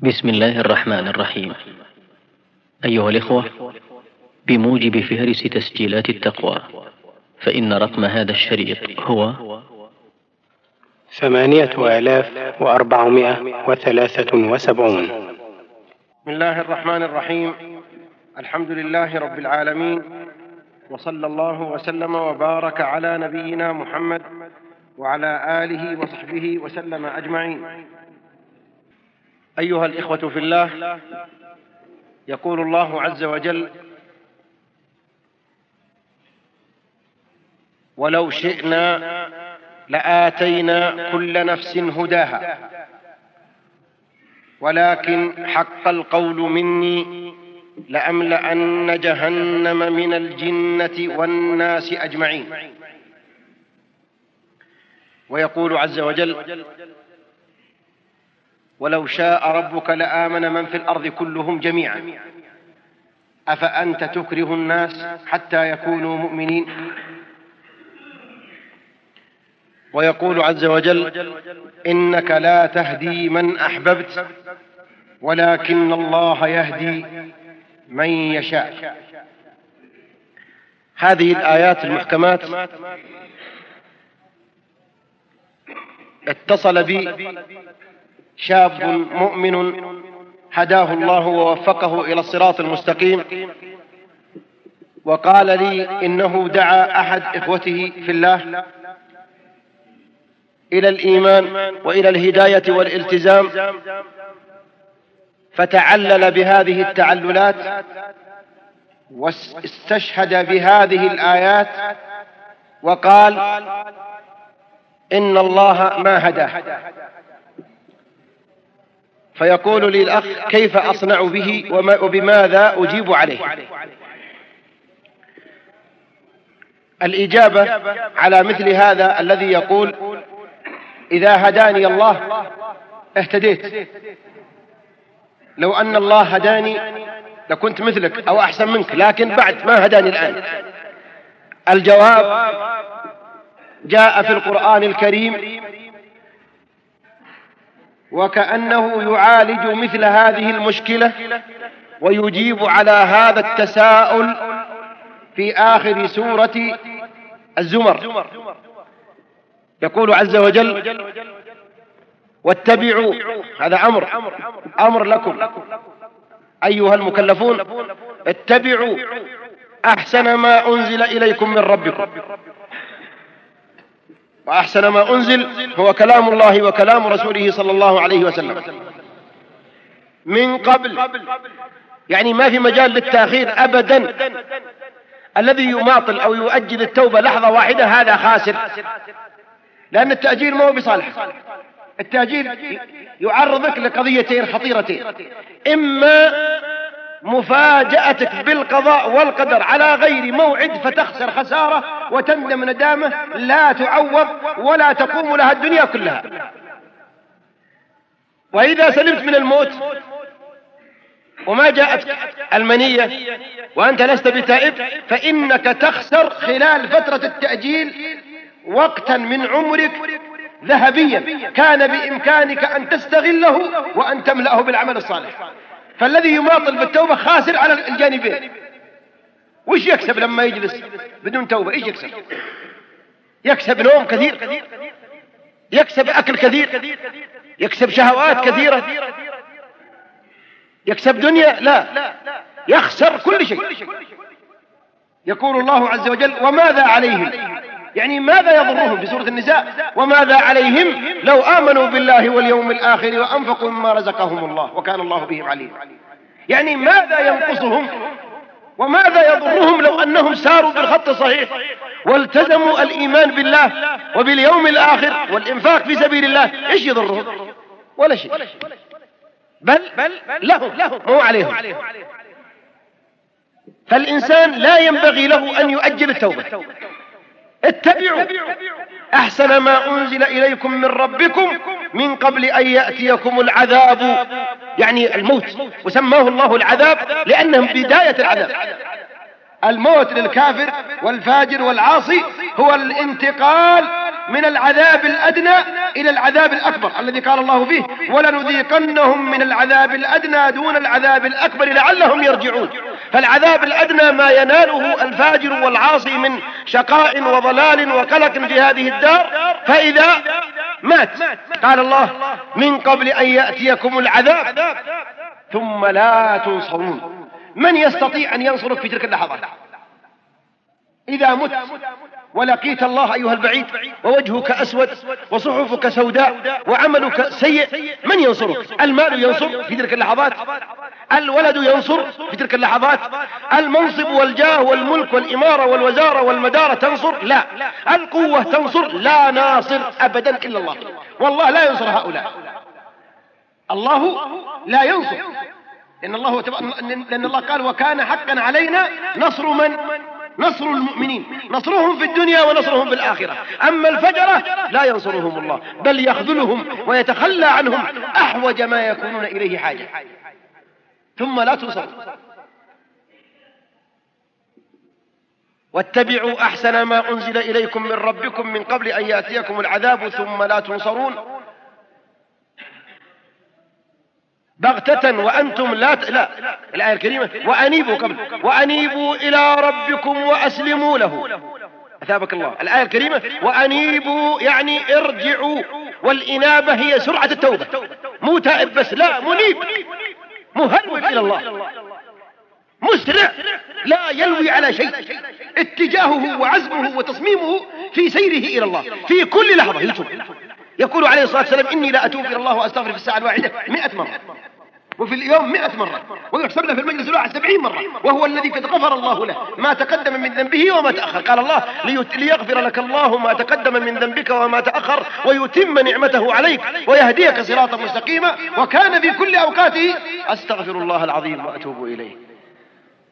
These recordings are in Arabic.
بسم الله الرحمن الرحيم. أيها الإخوة بموجب فهرس تسجيلات التقوى فإن رقم هذا الشريط هو ثمانية آلاف وأربعمائة وثلاثة وسبعون. بسم الله الرحمن الرحيم. الحمد لله رب العالمين وصلى الله وسلم وبارك على نبينا محمد وعلى آله وصحبه وسلم أجمعين. أيها الإخوة في الله يقول الله عز وجل ولو شئنا لآتينا كل نفس هداها ولكن حق القول مني لأملأن جهنم من الجنة والناس أجمعين. ويقول عز وجل ولو شاء ربك لآمن من في الأرض كلهم جميعا. أفأنت تكره الناس حتى يكونوا مؤمنين؟ ويقول عز وجل إنك لا تهدي من أحببت ولكن الله يهدي من يشاء. هذه الآيات المحكمات اتصل بي شاب مؤمن هداه الله ووفقه إلى الصراط المستقيم. وقال لي إنه دعا أحد إخوته في الله إلى الإيمان وإلى الهداية والالتزام فتعلل بهذه التعللات واستشهد بهذه الآيات وقال إن الله ما هداه. فيقول لي الأخ كيف أصنع به وبماذا أجيب عليه؟ الإجابة على مثل هذا الذي يقول إذا هداني الله اهتديت. لو أن الله هداني لكنت مثلك أو أحسن منك لكن بعد ما هداني الآن. الجواب جاء في القرآن الكريم وكأنه يعالج مثل هذه المشكلة ويجيب على هذا التساؤل في آخر سورة الزمر. يقول عز وجل واتبعوا هذا أمر أمر لكم. أيها المكلفون اتبعوا أحسن ما أنزل إليكم من ربكم. وأحسن ما أنزل هو كلام الله وكلام رسوله صلى الله عليه وسلم. من قبل يعني ما في مجال للتأخير أبدا. الذي يماطل أو يؤجل التوبة لحظة واحدة هذا خاسر. لأن التأجيل ما هو بصالح. التأجيل يعرضك لقضيتين خطيرتين. إما مفاجأتك بالقضاء والقدر على غير موعد فتخسر خسارة وتندم ندامة لا تعوض ولا تقوم لها الدنيا كلها. وإذا سلمت من الموت وما جاءت المنية وأنت لست بتائب فإنك تخسر خلال فترة التأجيل وقتا من عمرك ذهبيا كان بإمكانك أن تستغله وأن تملأه بالعمل الصالح. فالذي يماطل بالتوبة خاسر على الجانبين. وش يكسب لما يجلس بدون توبة؟ إيش يكسب؟ يكسب نوم كثير يكسب أكل كثير يكسب شهوات كثيرة يكسب دنيا لا يخسر كل شيء. يقول الله عز وجل وماذا عليهم يعني ماذا يضرهم في سورة النساء؟ وماذا عليهم؟ لو آمنوا بالله واليوم الآخر وأنفقوا مما رزقهم الله وكان الله بهم عليم. يعني ماذا ينقصهم؟ وماذا يضرهم لو أنهم ساروا بالخط الصحيح والتزموا الإيمان بالله وباليوم الآخر والإنفاق في سبيل الله إيش يضرهم؟ ولا شيء. بل لهم مو عليهم. فالإنسان لا ينبغي له أن يؤجل التوبة. اتبعوا. أحسن ما أنزل إليكم من ربكم من قبل أن يأتيكم العذاب. يعني الموت وسماه الله العذاب لأنهم بداية العذاب. الموت للكافر والفاجر والعاصي هو الانتقال من العذاب الأدنى إلى العذاب الأكبر الذي قال الله فيه ولنذيقنهم من العذاب الأدنى دون العذاب الأكبر لعلهم يرجعون. فالعذاب الأدنى ما يناله الفاجر والعاصي من شقاء وضلال وقلق في هذه الدار فإذا مات. قال الله من قبل أن يأتيكم العذاب ثم لا تنصرون. من يستطيع أن ينصرك في تلك اللحظات إذا مت. ولقيت الله أيها البعيد ووجهك أسود وصحفك سوداء وعملك سيء من ينصرك؟ المال ينصر في تلك اللحظات الولد ينصر في تلك اللحظات المنصب والجاه والملك والإمارة والوزارة والمدارة تنصر؟ لا. القوة تنصر؟ لا ناصر أبدا إلا الله. والله لا ينصر هؤلاء. الله لا ينصر. لأن الله لأن الله قال وكان حقا علينا نصر من نصر المؤمنين. نصرهم في الدنيا ونصرهم في الآخرة. أما الفجرة لا ينصرهم الله بل يخذلهم ويتخلى عنهم. أحوج ما يكونون إليه حاجة. ثم لا تنصر واتبعوا أحسن ما أنزل إليكم من ربكم من قبل أن يأتيكم العذاب ثم لا تنصرون. بغتة وأنتم لا ت... لا. الآية الكريمة وأنيبوا قبل وأنيبوا إلى ربكم وأسلموا له. أثابك الله. الآية الكريمة وأنيبوا يعني ارجعوا. والإنابة هي سرعة التوبة. مو تائب بس لا منيب. مهرول إلى الله. مسرع. لا يلوي على شيء. اتجاهه وعزمه وتصميمه في سيره إلى الله. في كل لحظة. يتوب يقول عليه الصلاة والسلام إني لا أتوب إلى الله وأستغفر في الساعة الواحدة مئة مرة. وفي اليوم مئة مرة. ويحسب له في المجلس الواحد سبعين مرة. وهو الذي قد غفر الله له ما تقدم من ذنبه وما تأخر. قال الله ليغفر لك الله ما تقدم من ذنبك وما تأخر ويتم نعمته عليك ويهديك صراطا مستقيما وكان في كل أوقاته أستغفر الله العظيم وأتوب إليه.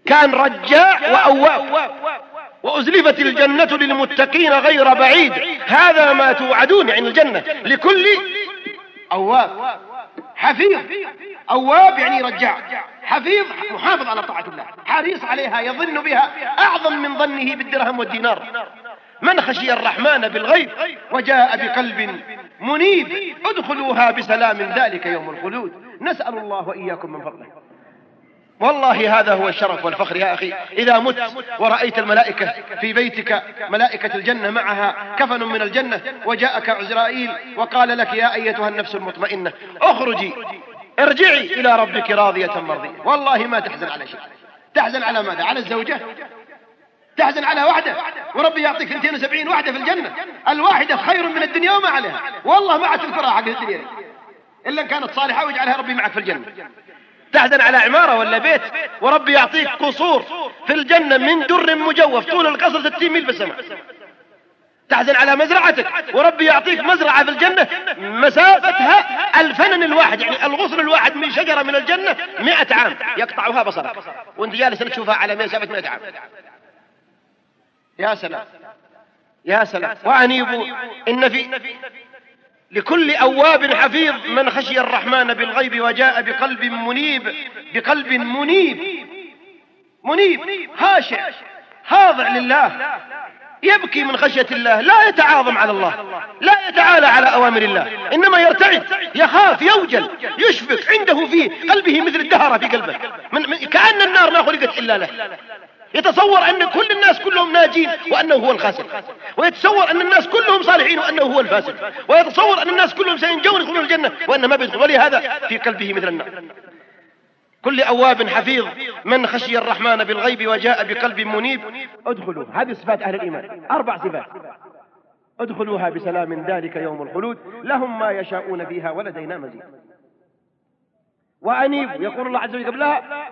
كان رجاع وأواب. وأزلفت الجنة للمتقين غير بعيد. هذا ما توعدون يعني الجنة. لكل أواب. حفيظ. أواب يعني رجاع حفيظ محافظ على طاعة الله. حريص عليها يظن بها أعظم من ظنه بالدرهم والدينار. من خشي الرحمن بالغيب وجاء بقلب منيب ادخلوها بسلام ذلك يوم الخلود. نسأل الله وإياكم من فضله. والله هذا هو الشرف والفخر يا أخي. إذا مت ورأيت الملائكة في بيتك ملائكة الجنة معها كفن من الجنة وجاءك عزرائيل وقال لك يا أيتها النفس المطمئنة اخرجي ارجعي إلى ربك راضية مرضية. والله ما تحزن على شيء. تحزن على ماذا؟ على الزوجة. تحزن على واحدة وربي يعطيك 270 واحدة في الجنة. الواحدة خير من الدنيا وما عليها. والله ما عاد تذكرها حق الدنيا إلا كانت صالحة ويجعلها ربي معك في الجنة. تحزن على عمارة ولا بيت وربي يعطيك قصور في الجنة من در مجوف طول القصر 60 ميل في السماء تحزن على مزرعتك وربي يعطيك مزرعة في الجنة مسافتها الفنن الواحد يعني الغصن الواحد من شجرة من الجنة مئة عام يقطعها بصرك. وانت جالس تشوفها على مسافة مئة عام. يا سلام يا سلام. وأنيبوا إن في لكل أواب حفيظ من خشي الرحمن بالغيب وجاء بقلب منيب بقلب منيب. منيب خاشع خاضع لله. يبكي من خشية الله لا يتعاظم على الله لا يتعالى على أوامر الله إنما يرتعد يخاف يوجل يشفق عنده في قلبه مثل الدهرة في قلبه. من كأن النار ما خلقت إلا له. يتصور أن كل الناس كلهم ناجين وأنه هو الخاسر. ويتصور أن الناس كلهم صالحين وأنه هو الفاسد. ويتصور أن الناس كلهم سينجون يدخلون الجنة وأنه ما بيدخل. ولهذا في قلبه مثل النار. كل أواب حفيظ من خشي الرحمن بالغيب وجاء بقلب منيب. ادخلوا. هذه صفات أهل الإيمان. أربع صفات. ادخلوها بسلام ذلك يوم الخلود. لهم ما يشاءون فيها ولدينا مزيد. وأنيب يقول الله عز وجل قبلها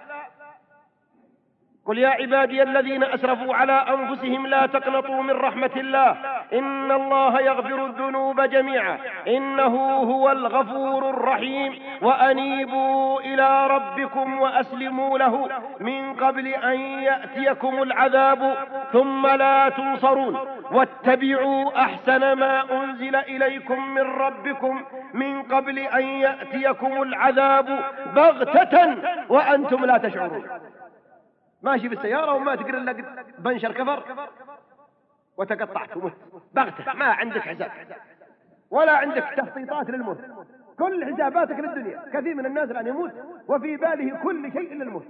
قل يا عبادي الذين أسرفوا على أنفسهم لا تقنطوا من رحمة الله. إن الله يغفر الذنوب جميعا. إنه هو الغفور الرحيم. وأنيبوا إلى ربكم وأسلموا له. من قبل أن يأتيكم العذاب. ثم لا تنصرون. واتبعوا أحسن ما أنزل إليكم من ربكم. من قبل أن يأتيكم العذاب بغتة. وأنتم لا تشعرون. ماشي بالسيارة وما تقرأ إلا بنشر كفر وتقطعت ومت بغتة. ما عندك حساب. ولا عندك تخطيطات للموت. كل حساباتك للدنيا. كثير من الناس الآن يموت وفي باله كل شيء إلا الموت.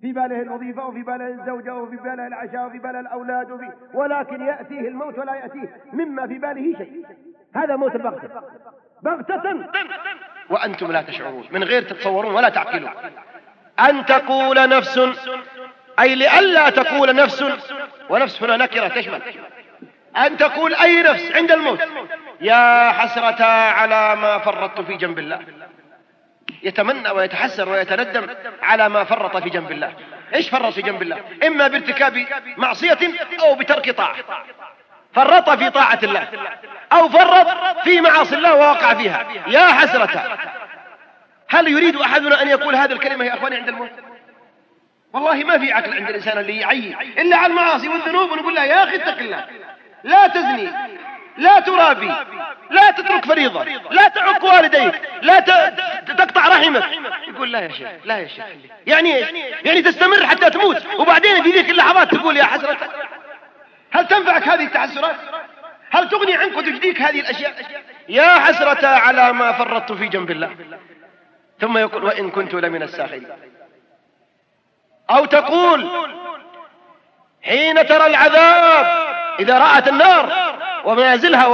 في باله الوظيفة وفي باله الزوجة وفي باله العشاء وفي باله الأولاد وفي ولكن يأتيه الموت ولا يأتيه مما في باله شيء. هذا موت البغتة. بغتة. وأنتم لا تشعرون. من غير تتصورون ولا تعقلون. أن تقول نفس أي لئلا تقول نفس ونفس هنا نكرة تشمل. أن تقول أي نفس عند الموت. يا حسرة على ما فرطت في جنب الله. يتمنى ويتحسر ويتندم على ما فرط في جنب الله. إيش فرط في جنب الله؟ إما بارتكاب معصية أو بترك طاعة. فرط في طاعة الله. أو فرط في معاصي الله ووقع فيها. يا حسرة. هل يريد أحدنا أن يقول هذه الكلمة يا إخواني عند الموت؟ والله ما في عقل عند الإنسان اللي يعيي إلا على المعاصي والذنوب ونقول له يا أخي اتق الله. لا تزني. لا ترابي. لا تترك فريضة. لا تعق والديك. لا تقطع رحمك. يقول لا يا شيخ لا يا شيخ يعني إيش؟ يعني تستمر حتى تموت. وبعدين في ذيك اللحظات تقول يا حسرة هل تنفعك هذه التحسرات هل تغني عنك وتجديك هذه الأشياء؟ يا حسرة على ما فرطت في جنب الله. ثم يقول وإن كنت لمن الساخرين. أو تقول حين ترى العذاب إذا رأت النار ومنازلها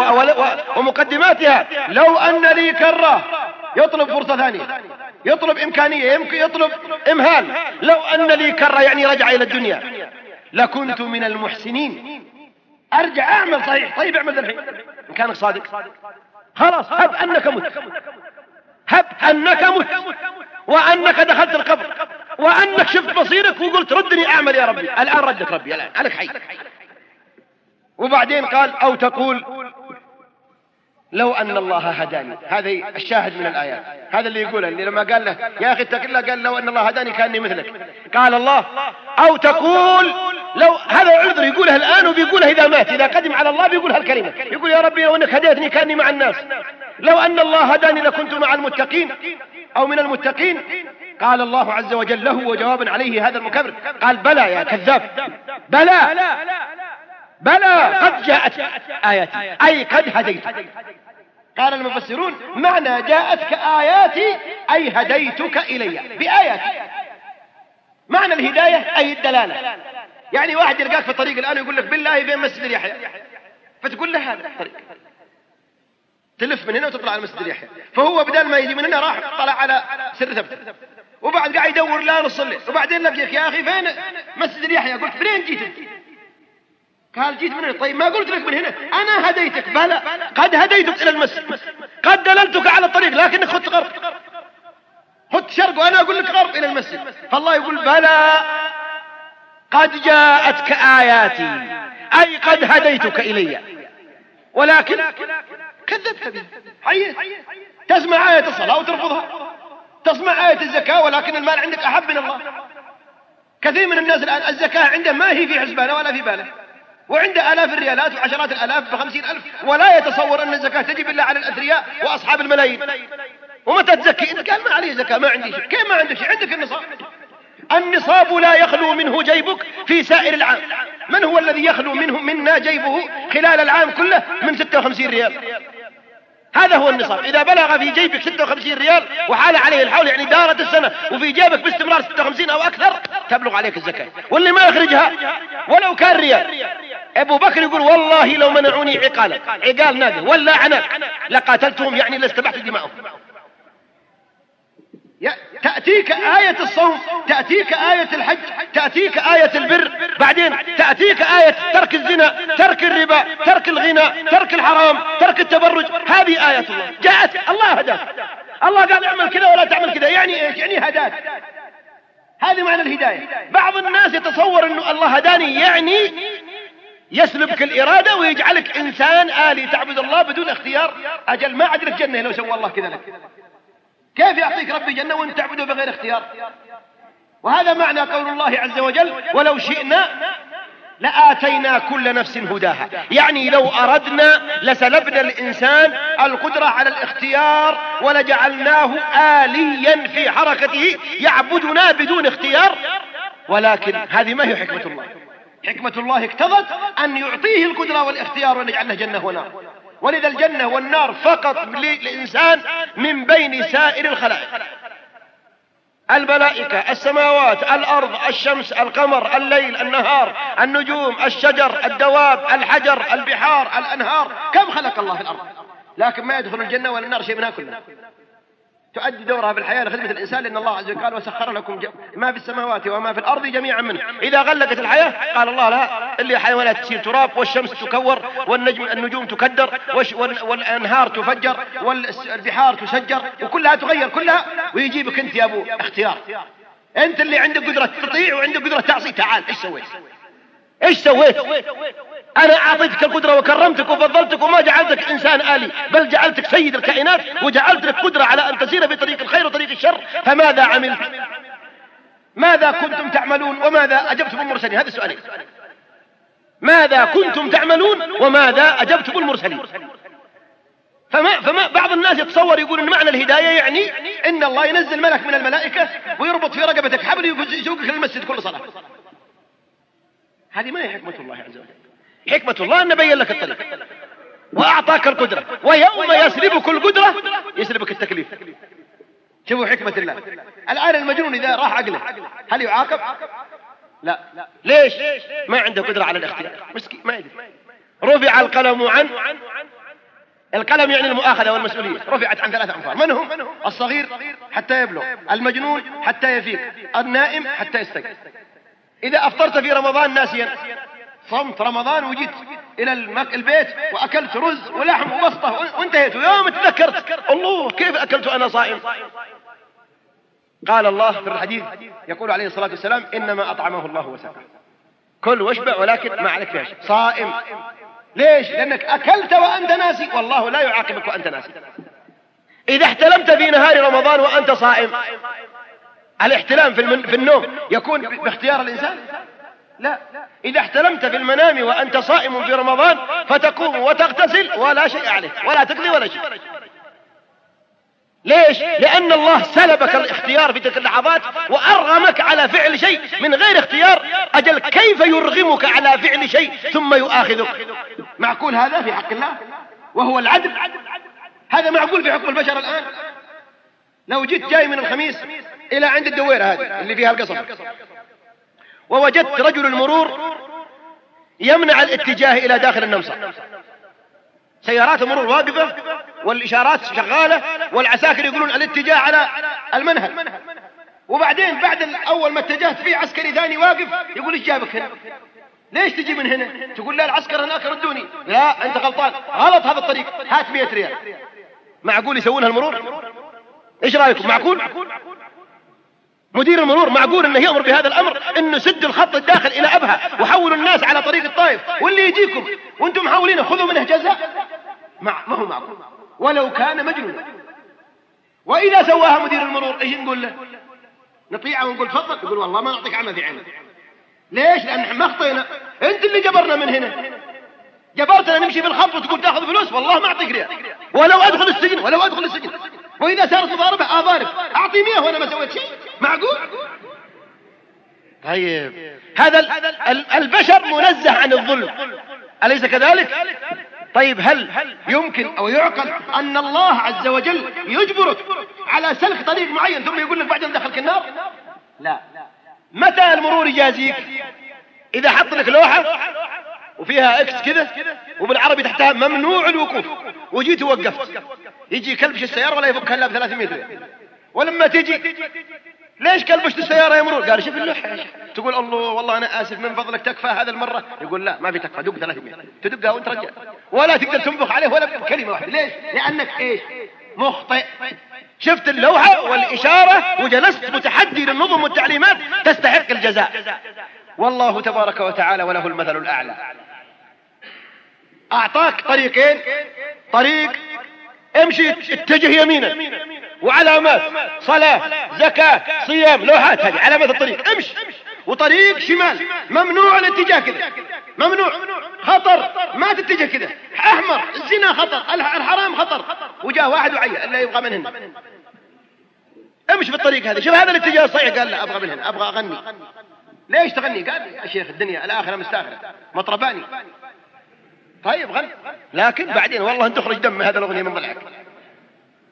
ومقدماتها لو أن لي كرة يطلب فرصة ثانية. يطلب إمكانية يمكن يطلب إمهال. لو أن لي كرة يعني رجع إلى الدنيا. لكنت من المحسنين. أرجع أعمل صحيح. طيب أعمل الحين. إن كانك صادق. خلاص هب أنك مت. هب أنك مت وأنك دخلت القبر وأنك شفت مصيرك وقلت ردني أعمل يا ربي. الآن ردك ربي الآن. أنك حي وبعدين قال أو تقول لو أن الله هداني. هذا الشاهد من الآيات. هذا اللي يقوله اللي لما قال له يا أخي اتق الله قال لو أن الله هداني كأني مثلك. قال الله أو تقول لو هذا عذر يقوله الآن وبيقوله إذا مات إذا قدم على الله بيقول هالكلمة يقول يا ربي لو أنك هديتني كأني مع الناس. لو أن الله هداني لكنت مع المتقين أو من المتقين. قال الله عز وجل له وجوابا عليه هذا المكبر. قال بلى يا كذاب. بلى. بلى. قد جاءت آياتي. أي قد هديت. قال المفسرون معنى جاءتك آياتي أي هديتك إلي. بآياتي. معنى الهداية أي الدلالة. يعني واحد يلقاك في الطريق الآن يقول لك بالله فين مسجد يحيى. فتقول له هذا الطريق. تلف من هنا وتطلع على مسجد يحيى. فهو بدل ما يجي من هنا راح طلع على سر ثبت. وبعد قاعد يدور لا نصلي. وبعدين لقيك يا أخي فين مسجد يحيى؟ قلت منين جيت قال جيت من هنا. طيب ما قلت لك من هنا. أنا هديتك. بلى. قد هديتك إلى المسجد. قد دللتك على الطريق لكنك خذت غرب. خذت شرق وأنا أقول لك غرب إلى المسجد. فالله يقول بلى. قد جاءتك آياتي. أي قد هديتك إلي. ولكن كذبت به حيث تسمع آية الصلاة وترفضها. تسمع آية الزكاة ولكن المال عندك أحب من الله. كثير من الناس الآن الزكاة عنده ما هي في حسبانه ولا في باله. وعنده آلاف الريالات وعشرات الآلاف بخمسين ألف. ولا يتصور أن الزكاة تجب إلا على الأثرياء وأصحاب الملايين. ومتى تزكي؟ قال ما عليه زكاة ما عندي شيء. كيف ما عندك شيء؟ عندك النصاب. النصاب لا يخلو منه جيبك في سائر العام. من هو الذي يخلو منه منا جيبه خلال العام كله من 56 ريال؟ هذا هو النصاب. إذا بلغ في جيبك 56 ريال وحال عليه الحول يعني دارت السنة وفي جيبك باستمرار 56 أو أكثر تبلغ عليك الزكاة. واللي ما يخرجها ولو كان ريال. أبو بكر يقول والله لو منعوني عقالا عقال ناقة ولا عناق لقاتلتهم يعني لاستبحت دماءهم تأتيك آية الصوم تأتيك آية الحج تأتيك آية البر بعدين تأتيك آية ترك الزنا ترك الربا ترك الغنى ترك الحرام ترك التبرج. هذه آية الله. جاءت. الله هداك. الله قال اعمل كذا ولا تعمل كذا. يعني إيش؟ يعني هداك. هذه معنى الهداية. بعض الناس يتصور إنه الله هداني يعني يسلبك الإرادة ويجعلك إنسان آلي. تعبد الله بدون اختيار. أجل ما عدلك جنة لو سوى الله كذا لك. كيف يعطيك ربي جنة وانت تعبده بغير اختيار؟ وهذا معنى قول الله عز وجل ولو شئنا لآتينا كل نفس هداها. يعني لو أردنا لسلبنا الإنسان القدرة على الاختيار ولجعلناه آليا في حركته يعبدنا بدون اختيار. ولكن هذه ما هي حكمة الله؟ حكمة الله اقتضت أن يعطيه القدرة والاختيار وأن يجعل له جنة ونار ولذا الجنة والنار فقط للإنسان من بين سائر الخلائق. الملائكة السماوات الأرض الشمس القمر الليل النهار النجوم الشجر الدواب الحجر البحار الأنهار. كم خلق الله في الأرض؟ لكن ما يدخل الجنة ولا النار شيء منها كلها تؤدي دورها في الحياة لخدمة الإنسان لأن الله عز وجل قال وسخر لكم ما في السماوات وما في الأرض جميعا منه. إذا غلقت الحياة قال الله لا اللي حيوانات تصير تراب والشمس تكور والنجم النجوم تكدر والأنهار تفجر والبحار تسجر وكلها تغير كلها ويجيبك أنت يا أبو اختيار. أنت اللي عندك قدرة تطيع وعندك قدرة تعصي. تعال إيش سويت؟ إيش سويت؟ أنا أعطيتك القدرة وكرمتك وفضلتك وما جعلتك إنسان آلي بل جعلتك سيد الكائنات وجعلت لك قدرة على أن تسير في طريق الخير وطريق الشر فماذا عملت؟ ماذا كنتم تعملون وماذا أجبتم المرسلين؟ هذا سؤالي. ماذا كنتم تعملون وماذا أجبتم المرسلين؟ فما, فما بعض الناس يتصور يقول إن معنى الهداية يعني إن الله ينزل ملك من الملائكة ويربط في رقبتك حبل يسوقك للمسجد كل صلاة. هذه ما هي حكمة الله عز وجل. حكمة الله أن بين لك الطريق. وأعطاك القدرة. ويوم يسلبك القدرة يسلبك التكليف. شوفوا حكمة الله. الآن المجنون إذا راح عقله هل يعاقب؟ لا. ليش؟ ما عنده قدرة على الاختيار. مسكين ما يدري. رفع القلم عن القلم يعني المؤاخذة والمسؤولية. رفعت عن ثلاثة أنفار. من هم؟ الصغير حتى يبلغ. المجنون حتى يفيق. النائم حتى يستيقظ. إذا أفطرت في رمضان ناسيا صمت رمضان وجيت إلى البيت وأكلت رز ولحم وبسطة وانتهيت. ويوم تذكرت الله كيف أكلت أنا صائم؟ قال الله في الحديث يقول عليه الصلاة والسلام إنما أطعمه الله وسقى كل واشبع ولكن ما عليك فيها صائم. ليش؟ لأنك أكلت وأنت ناسي. والله لا يعاقبك وأنت ناسي. إذا احتلمت في نهار رمضان وأنت صائم الاحتلام في. في النوم يكون باختيار الإنسان؟ لا. إذا احتلمت في المنام وأنت صائم في رمضان فتقوم وتغتسل ولا شيء عليك ولا تقضي ولا شيء. ليش؟ لأن الله سلبك الاختيار في تلك اللحظات وأرغمك على فعل شيء من غير اختيار. أجل كيف يرغمك على فعل شيء ثم يؤاخذك؟ معقول هذا في حق الله؟ وهو العدل. هذا معقول في حكم البشر الآن؟ لو جيت جاي من الخميس إلى عند الدويرة هذه اللي فيها القصر ووجدت رجل المرور يمنع الاتجاه إلى داخل النمصة. سيارات المرور واقفة والإشارات شغالة والعساكر يقولون الاتجاه على المنهل وبعدين بعد أول ما اتجهت فيه عسكري ثاني واقف يقول إيش جابك هنا؟ ليش تجي من هنا؟ تقول لا العسكر هناك ردوني لا أنت غلطان. غلط هذا الطريق. هات 100 ريال. معقول يسوونها المرور؟ إيش رأيكم؟ معقول؟ مدير المرور معقول إنه يأمر بهذا الأمر إنه سد الخط الداخل إلى أبها وحولوا الناس على طريق الطائف واللي يجيكم وأنتم محاولين خذوا منه جزاء؟ ما هو معقول. ولو كان مجنونا. وإذا سواها مدير المرور إيش نقول له؟ نطيعه ونقول تفضل. يقول والله ما نعطيك عمل في عينك. ليش؟ لأن ما خطينا. أنت اللي جبرنا من هنا. جبرتنا نمشي في الخط وتقول تأخذ فلوس؟ والله ما أعطيك ريال. ولو أدخل السجن ولو أدخل السجن. وإذا صارت مضاربه اضارب أعطي 100 وأنا ما سويت شيء. معقول؟ طيب. هذا البشر منزه عن الظلم. أليس كذلك؟ طيب هل يمكن أو يعقل أن الله عز وجل يجبرك على سلك طريق معين ثم يقول لك بعدين دخلك النار؟ لا. متى المرور يجازيك؟ إذا حط لك لوحة وفيها إكس كذا وبالعربي تحتها ممنوع الوقوف. وجيت وقفت يجي كلبش السيارة ولا يفكها الا ب 300 ريال. ولما تجي ليش كلبشت السيارة يا مرور؟ قال شوف اللوحة. تقول الله والله أنا آسف من فضلك تكفى هذا المرة. يقول لا ما في تكفى دق 300 تدقها وانت رجع ولا تقدر تنفخ عليه ولا بكلمة واحدة. ليش؟ لأنك إيش؟ مخطئ. شفت اللوحة والإشارة وجلست متحدي للنظم والتعليمات تستحق الجزاء. والله تبارك وتعالى وله المثل الأعلى. أعطاك طريقين. طريق امشي اتجه يمينا وعلامات صلاة زكاة صيام لوحات هذه علامات الطريق. امشي. وطريق شمال ممنوع الاتجاه كذا. ممنوع. خطر ما تتجه كذا. أحمر الزنا خطر الحرام خطر. وجاء واحد وعي الا يبغى من هنا امشي في الطريق هذا. شوف هذا الاتجاه الصحيح قال لا أبغى من هنا أبغى أغني. ليش تغني؟ قال يا شيخ الدنيا الآخرة مستأخرة. مطرباني. طيب غن لكن بعدين والله أن تخرج دم هذا الأغنية من ضلعك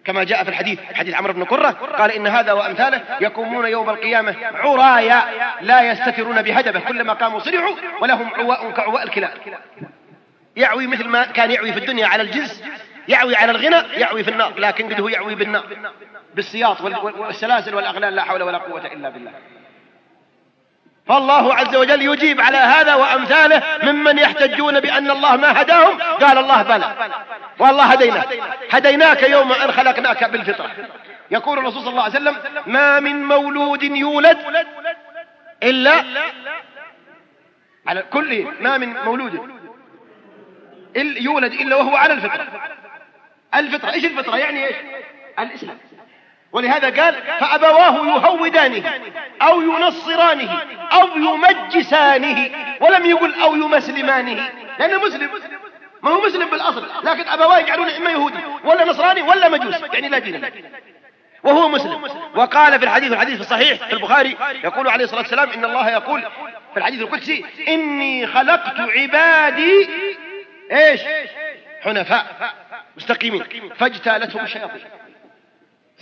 كما جاء في الحديث حديث عمرو بن قرة قال إن هذا وأمثاله يقومون يوم القيامة عرايا لا يستترون بهدبه كلما قاموا صرعوا ولهم عواء كعواء الكلاب. يعوي مثل ما كان يعوي في الدنيا على الجنس يعوي على الغنى يعوي في النار لكن قد هو يعوي بالنار بالسياط والسلاسل والأغلال لا حول ولا قوة إلا بالله. فالله عز وجل يجيب على هذا وأمثاله ممن يحتجون بأن الله ما هداهم. قال الله بلى. والله هديناك هديناك يوم أن خلقناك بالفطرة. يقول الرسول صلى الله عليه وسلم ما من مولود يولد إلا على كل ما من مولود. يولد إلا وهو على الفطرة. الفطرة إيش الفطرة؟ يعني إيش؟ الإسلام. ولهذا قال فأبواه يهودانه أو ينصرانه أو يمجسانه ولم يقل أو يمسلمانه لأنه مسلم. ما هو مسلم بالأصل لكن أبواه يجعلون إما يهودي ولا نصراني ولا مجوس يعني لا دين وهو مسلم. وقال في الحديث الحديث الصحيح في البخاري يقول عليه الصلاة والسلام إن الله يقول في الحديث القدسي إني خلقت عبادي إيش؟ حنفاء مستقيمين فاجتالتهم الشياطين.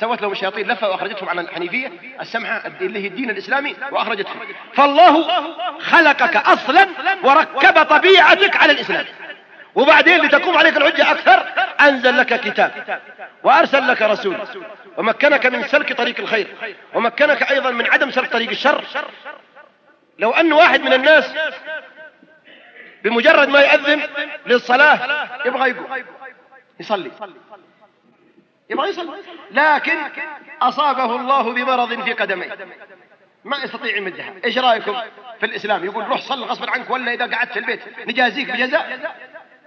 سوت لهم الشياطين لفة وأخرجتهم عن الحنيفية السمحة اللي هي الدين الإسلامي وأخرجتهم. فالله خلقك أصلا وركب طبيعتك على الإسلام. وبعدين لتقوم عليك الحجة أكثر أنزل لك كتاب. وأرسل لك رسول. ومكنك من سلك طريق الخير. ومكنك أيضا من عدم سلك طريق الشر. لو أن واحد من الناس بمجرد ما يأذن للصلاة يبغى يقول يصلي. يبغى يصلي لكن أصابه الله بمرض في قدميه. ما يستطيع يمدها إيش رأيكم في الإسلام؟ يقول روح صل غصبا عنك ولا إذا قعدت في البيت. نجازيك بجزاء.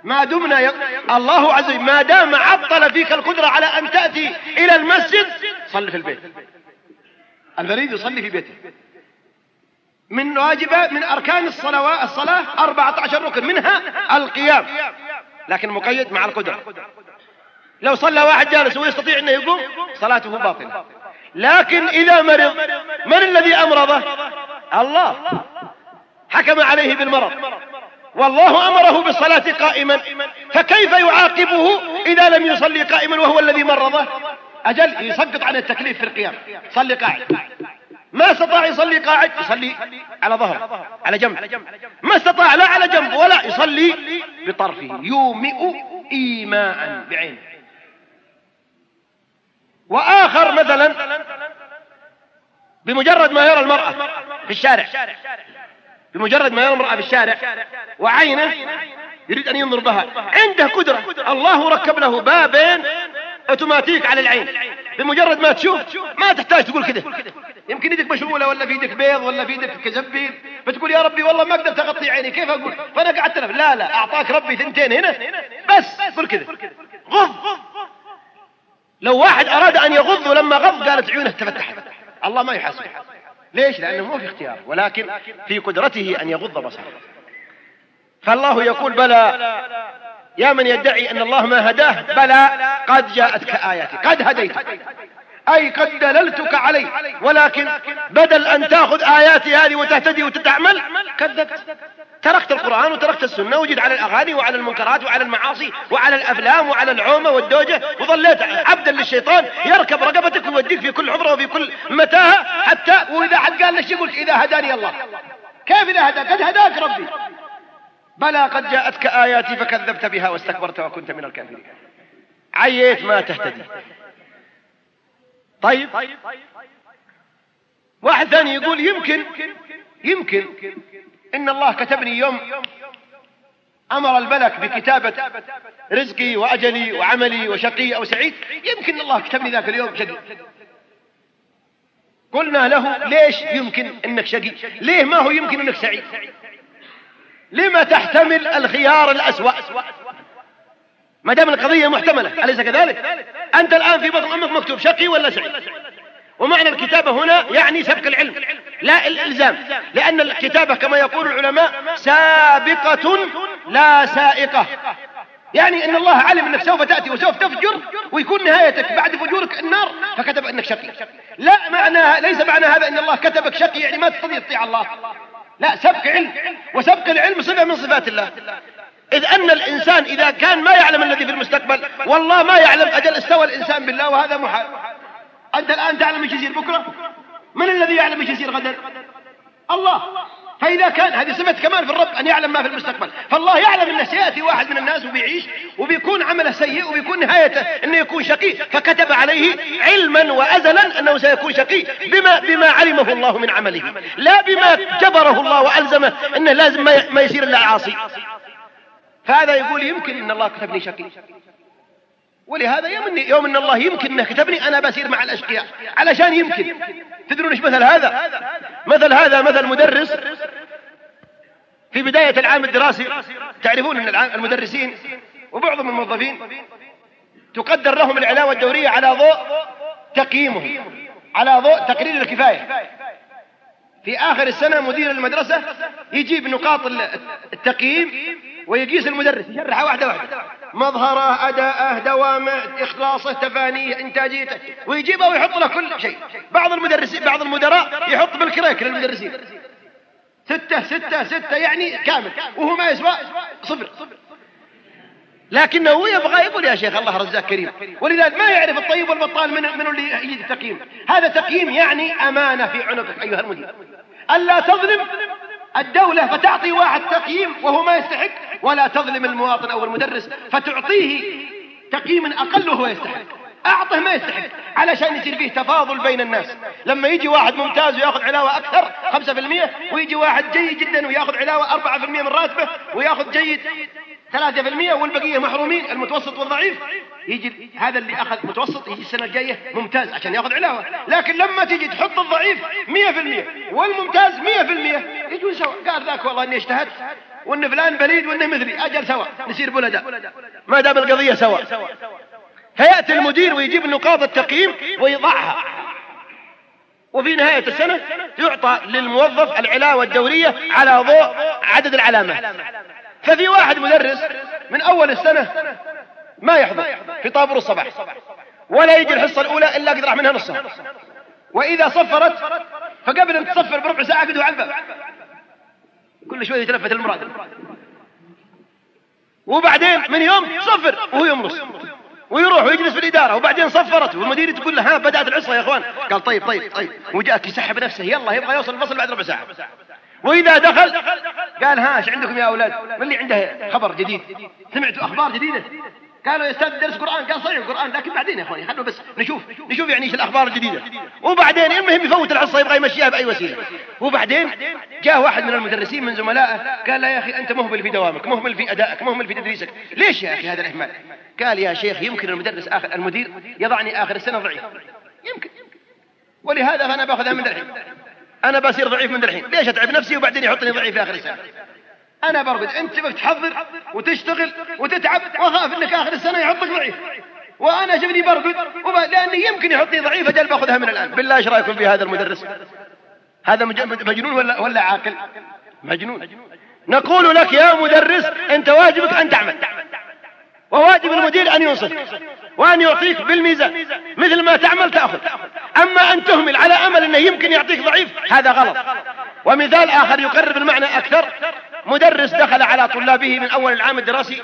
ما دمنا ي... الله عز وجل ما دام عطل فيك القدرة على أن تأتي إلى المسجد صل في البيت. المريض يصلي في بيته. من واجبات من أركان الصلوات الصلاة 14 ركن منها القيام. لكن مقيد مع القدرة. لو صلى واحد جالس ويستطيع أنه يقوم صلاته باطلة. لكن إذا مرض من الذي أمرضه؟ الله. حكم عليه بالمرض. والله أمره بالصلاة قائما. فكيف يعاقبه إذا لم يصلي قائما وهو الذي مرضه؟ أجل يسقط عن التكليف في القيام. صلي قاعد. ما استطاع يصلي قاعد يصلي على ظهره على جنب. ما استطاع لا على جنب ولا يصلي بطرفه. يومئ إيماء بعينه. وآخر مثلا بمجرد ما يرى المرأة في الشارع بمجرد ما يرى المرأة في الشارع وعينه يريد أن ينظر بها عنده قدرة الله ركب له بابين أوتوماتيك على العين بمجرد ما تشوف ما تحتاج تقول كده يمكن يدك مشغولة ولا في يدك بيض ولا في يدك كزبيل فتقول يا ربي والله ما قدرت أغطي عيني كيف أقول؟ فأنا قعدت لا لا أعطاك ربي ثنتين هنا بس قل كذا غض لو واحد أراد أن يغض ولما غض قالت عيونه تفتحت. الله ما يحاسبه. ليش؟ لأنه مو في اختيار ولكن في قدرته أن يغض بصره. فالله يقول بلى يا من يدعي أن الله ما هداه بلى قد جاءتك آياتي قد هديتك. أي قد دللتك عليه ولكن بدل أن تأخذ آياتي هذه وتهتدي وتتعمل كذبت. تركت القرآن وتركت السنة وجد على الأغاني وعلى المنكرات وعلى المعاصي وعلى الأفلام وعلى العومة والدوجة وظليت عبدا للشيطان يركب رقبتك ويوديك في كل حفرة وفي كل متاهة حتى وإذا حد قال لك يقول إذا هداني الله؟ كيف إذا هداك قد هداك ربي. بلى قد جاءتك آياتي فكذبت بها واستكبرت وكنت من الكافرين. عييت ما تهتدي. طيب. واحد ثاني يقول يمكن يمكن إن الله كتبني يوم أمر الملك بكتابة رزقي وأجلي وعملي وشقي أو سعيد. يمكن الله كتبني ذاك اليوم شقي. قلنا له ليش يمكن إنك شقي؟ ليه ما هو يمكن إنك سعيد؟ لما تحتمل الخيار الأسوأ؟ ما دام القضية محتملة أليس كذلك؟ أنت الآن في بطن أمك مكتوب شقي ولا سعيد ومعنى الكتابة هنا يعني سبق العلم لا الإلزام لأن الكتابة كما يقول العلماء سابقة لا سائقة. يعني إن الله علم إنك سوف تأتي وسوف تفجر ويكون نهايتك بعد فجورك النار فكتب إنك شقي. لا معنى ليس معنى هذا إن الله كتبك شقي يعني ما تستطيع تطيع الله. لا سبق علم وسبق العلم صفة من صفات الله. إذ أن الإنسان إذا كان ما يعلم الذي في المستقبل والله ما يعلم أجل استوى الإنسان بالله وهذا محال. أنت الآن تعلم إيش يصير بكرة؟ من الذي يعلم إيش يصير غدا؟ الله. فإذا كان هذه صفة كمال في الرب أن يعلم ما في المستقبل. فالله يعلم أنه سيأتي واحد من الناس وبيعيش وبيكون عمله سيء وبيكون نهايته أنه يكون شقي. فكتب عليه علما وأزلا أنه سيكون شقي بما, بما علمه الله من عمله. لا بما جبره الله وألزمه أنه لازم ما يصير إلا عاصي. فهذا يقول يمكن أن الله كتبني شقي. ولهذا يوم يوم إن الله يمكن إنه كتبني أنا بسير مع الأشقياء. علشان يمكن. تدرون إيش مثل هذا؟ مثل هذا مثل مدرس في بداية العام الدراسي. تعرفون إن المدرسين وبعضهم الموظفين تقدر لهم العلاوة الدورية على ضوء تقييمهم على ضوء تقرير الكفاية. في آخر السنة مدير المدرسة يجيب نقاط التقييم ويقيس المدرس يشرحها واحدة واحدة. مظهره أداءه دوامه إخلاصه تفانيه إنتاجيته. ويجيبه ويحط له كل شيء. بعض المدرسين بعض المدراء يحط بالكريك للمدرسين. ستة ستة ستة يعني كامل. وهو ما يسوى صفر. لكنه يبغى يقول يا شيخ الله رزاق كريم. ولذلك ما يعرف الطيب والبطال من, من اللي يجي التقييم هذا تقييم يعني أمانة في عنقك أيها المدير. ألا تظلم الدولة فتعطي واحد تقييم وهو ما يستحق ولا تظلم المواطن أو المدرس فتعطيه تقييم أقل وهو يستحق. أعطه ما يستحق علشان يصير فيه تفاضل بين الناس. لما يجي واحد ممتاز ويأخذ علاوة أكثر 5% ويجي واحد جيد جدا ويأخذ علاوة 4% من راتبه ويأخذ جيد ثلاثة في المية والبقية محرومين المتوسط والضعيف. يجي هذا اللي أخذ متوسط يجي السنة الجاية ممتاز عشان يأخذ علاوة. لكن لما تيجي تحط الضعيف مية في المية والممتاز مية في المية يجون سوا قال ذاك والله إني اجتهدت. وإن فلان بليد وإنه مثلي أجل سوا نصير بلداء ما دام القضية سوا. فيأتي المدير ويجيب نقاط التقييم ويضعها. وفي نهاية السنة يعطى للموظف العلاوة الدورية على ضوء عدد العلامات. ففي واحد مدرس من أول السنة ما يحضر في طابور الصباح. ولا يجي الحصة الأولى إلا قد راح منها نصها. وإذا صفرت فقبل أن تصفر بربع ساعة قدوا على الباب. كل شوية يتلفت المراد. وبعدين من يوم صفر وهو يمرس. ويروح ويجلس في الإدارة. وبعدين صفرت. والمدير تقول له ها بدأت الحصة يا إخوان. قال طيب طيب طيب. وجاءك يسحب نفسه. يلا يبغى يوصل الفصل بعد ربع ساعة. وإذا دخل قال ها إيش عندكم يا أولاد؟ من اللي عنده خبر جديد؟ سمعتوا أخبار جديدة؟ قالوا يا أستاذ درس قرآن قال صحيح القرآن لكن بعدين يا أخواني خلوا بس نشوف نشوف يعني إيش الأخبار الجديدة. وبعدين المهم يفوت الحصة يبغى يمشيها بأي وسيلة. وبعدين جاء واحد من المدرسين من زملائه قال له يا أخي أنت مهمل في دوامك مهمل في أدائك مهمل في تدريسك. ليش يا أخي هذا الإهمال؟ قال يا شيخ يمكن المدرس آخر المدير يضعني آخر السنة ضعيف. يمكن. ولهذا فانا باخذها من الحين أنا بصير ضعيف من الحين ليش أتعب نفسي وبعدين يحطني ضعيف في آخر السنة؟ أنا برقد أنت تبغى تحضر وتشتغل وتتعب وأخاف إنك آخر السنة يحطك ضعيف. وأنا شفني برقد وب... لأني يمكن يحطني ضعيف أجل بأخذها من الآن. بالله إيش رأيكم في هذا المدرس؟ هذا مجنون ولا ولا عاقل؟ مجنون. نقول لك يا مدرس أنت واجبك أن تعمل. وواجب المدير أن ينصف وأن يعطيك بالميزان مثل ما تعمل تأخذ. أما أن تهمل على أمل أنه يمكن يعطيك ضعيف هذا غلط. ومثال آخر يقرب المعنى أكثر. مدرس دخل على طلابه من أول العام الدراسي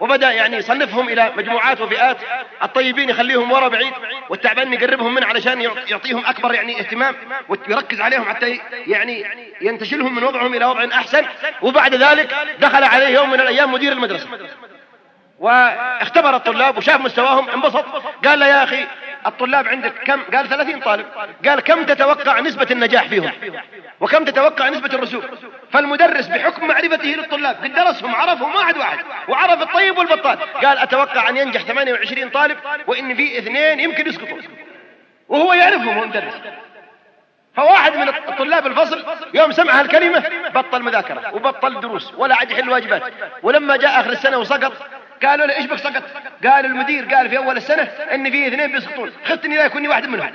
وبدأ يعني يصنفهم إلى مجموعات وفئات الطيبين يخليهم ورا بعيد والتعبان يقربهم منه علشان يعطيهم أكبر يعني اهتمام ويركز عليهم حتى يعني ينتشلهم من وضعهم إلى وضع أحسن وبعد ذلك دخل عليه يوم من الأيام مدير المدرسة. واختبر الطلاب وشاف مستواهم انبسط قال له يا أخي الطلاب عندك كم؟ قال ثلاثين طالب. قال كم تتوقع نسبة النجاح فيهم؟ وكم تتوقع نسبة الرسوب فالمدرس بحكم معرفته للطلاب قد درسهم عرفهم واحد واحد وعرف الطيب والبطال. قال أتوقع أن ينجح 28 طالب وإن في اثنين يمكن يسقطوا وهو يعرفهم هو فواحد من الطلاب الفصل يوم سمع هالكلمة بطل مذاكرة وبطل دروس ولا عاد يحل واجبات. ولما جاء آخر السنة وسقط قالوا له إيش بك سقط؟ قال المدير قال في أول السنة ان في اثنين بيسقطون. خفتني لا يكونني واحد منهم.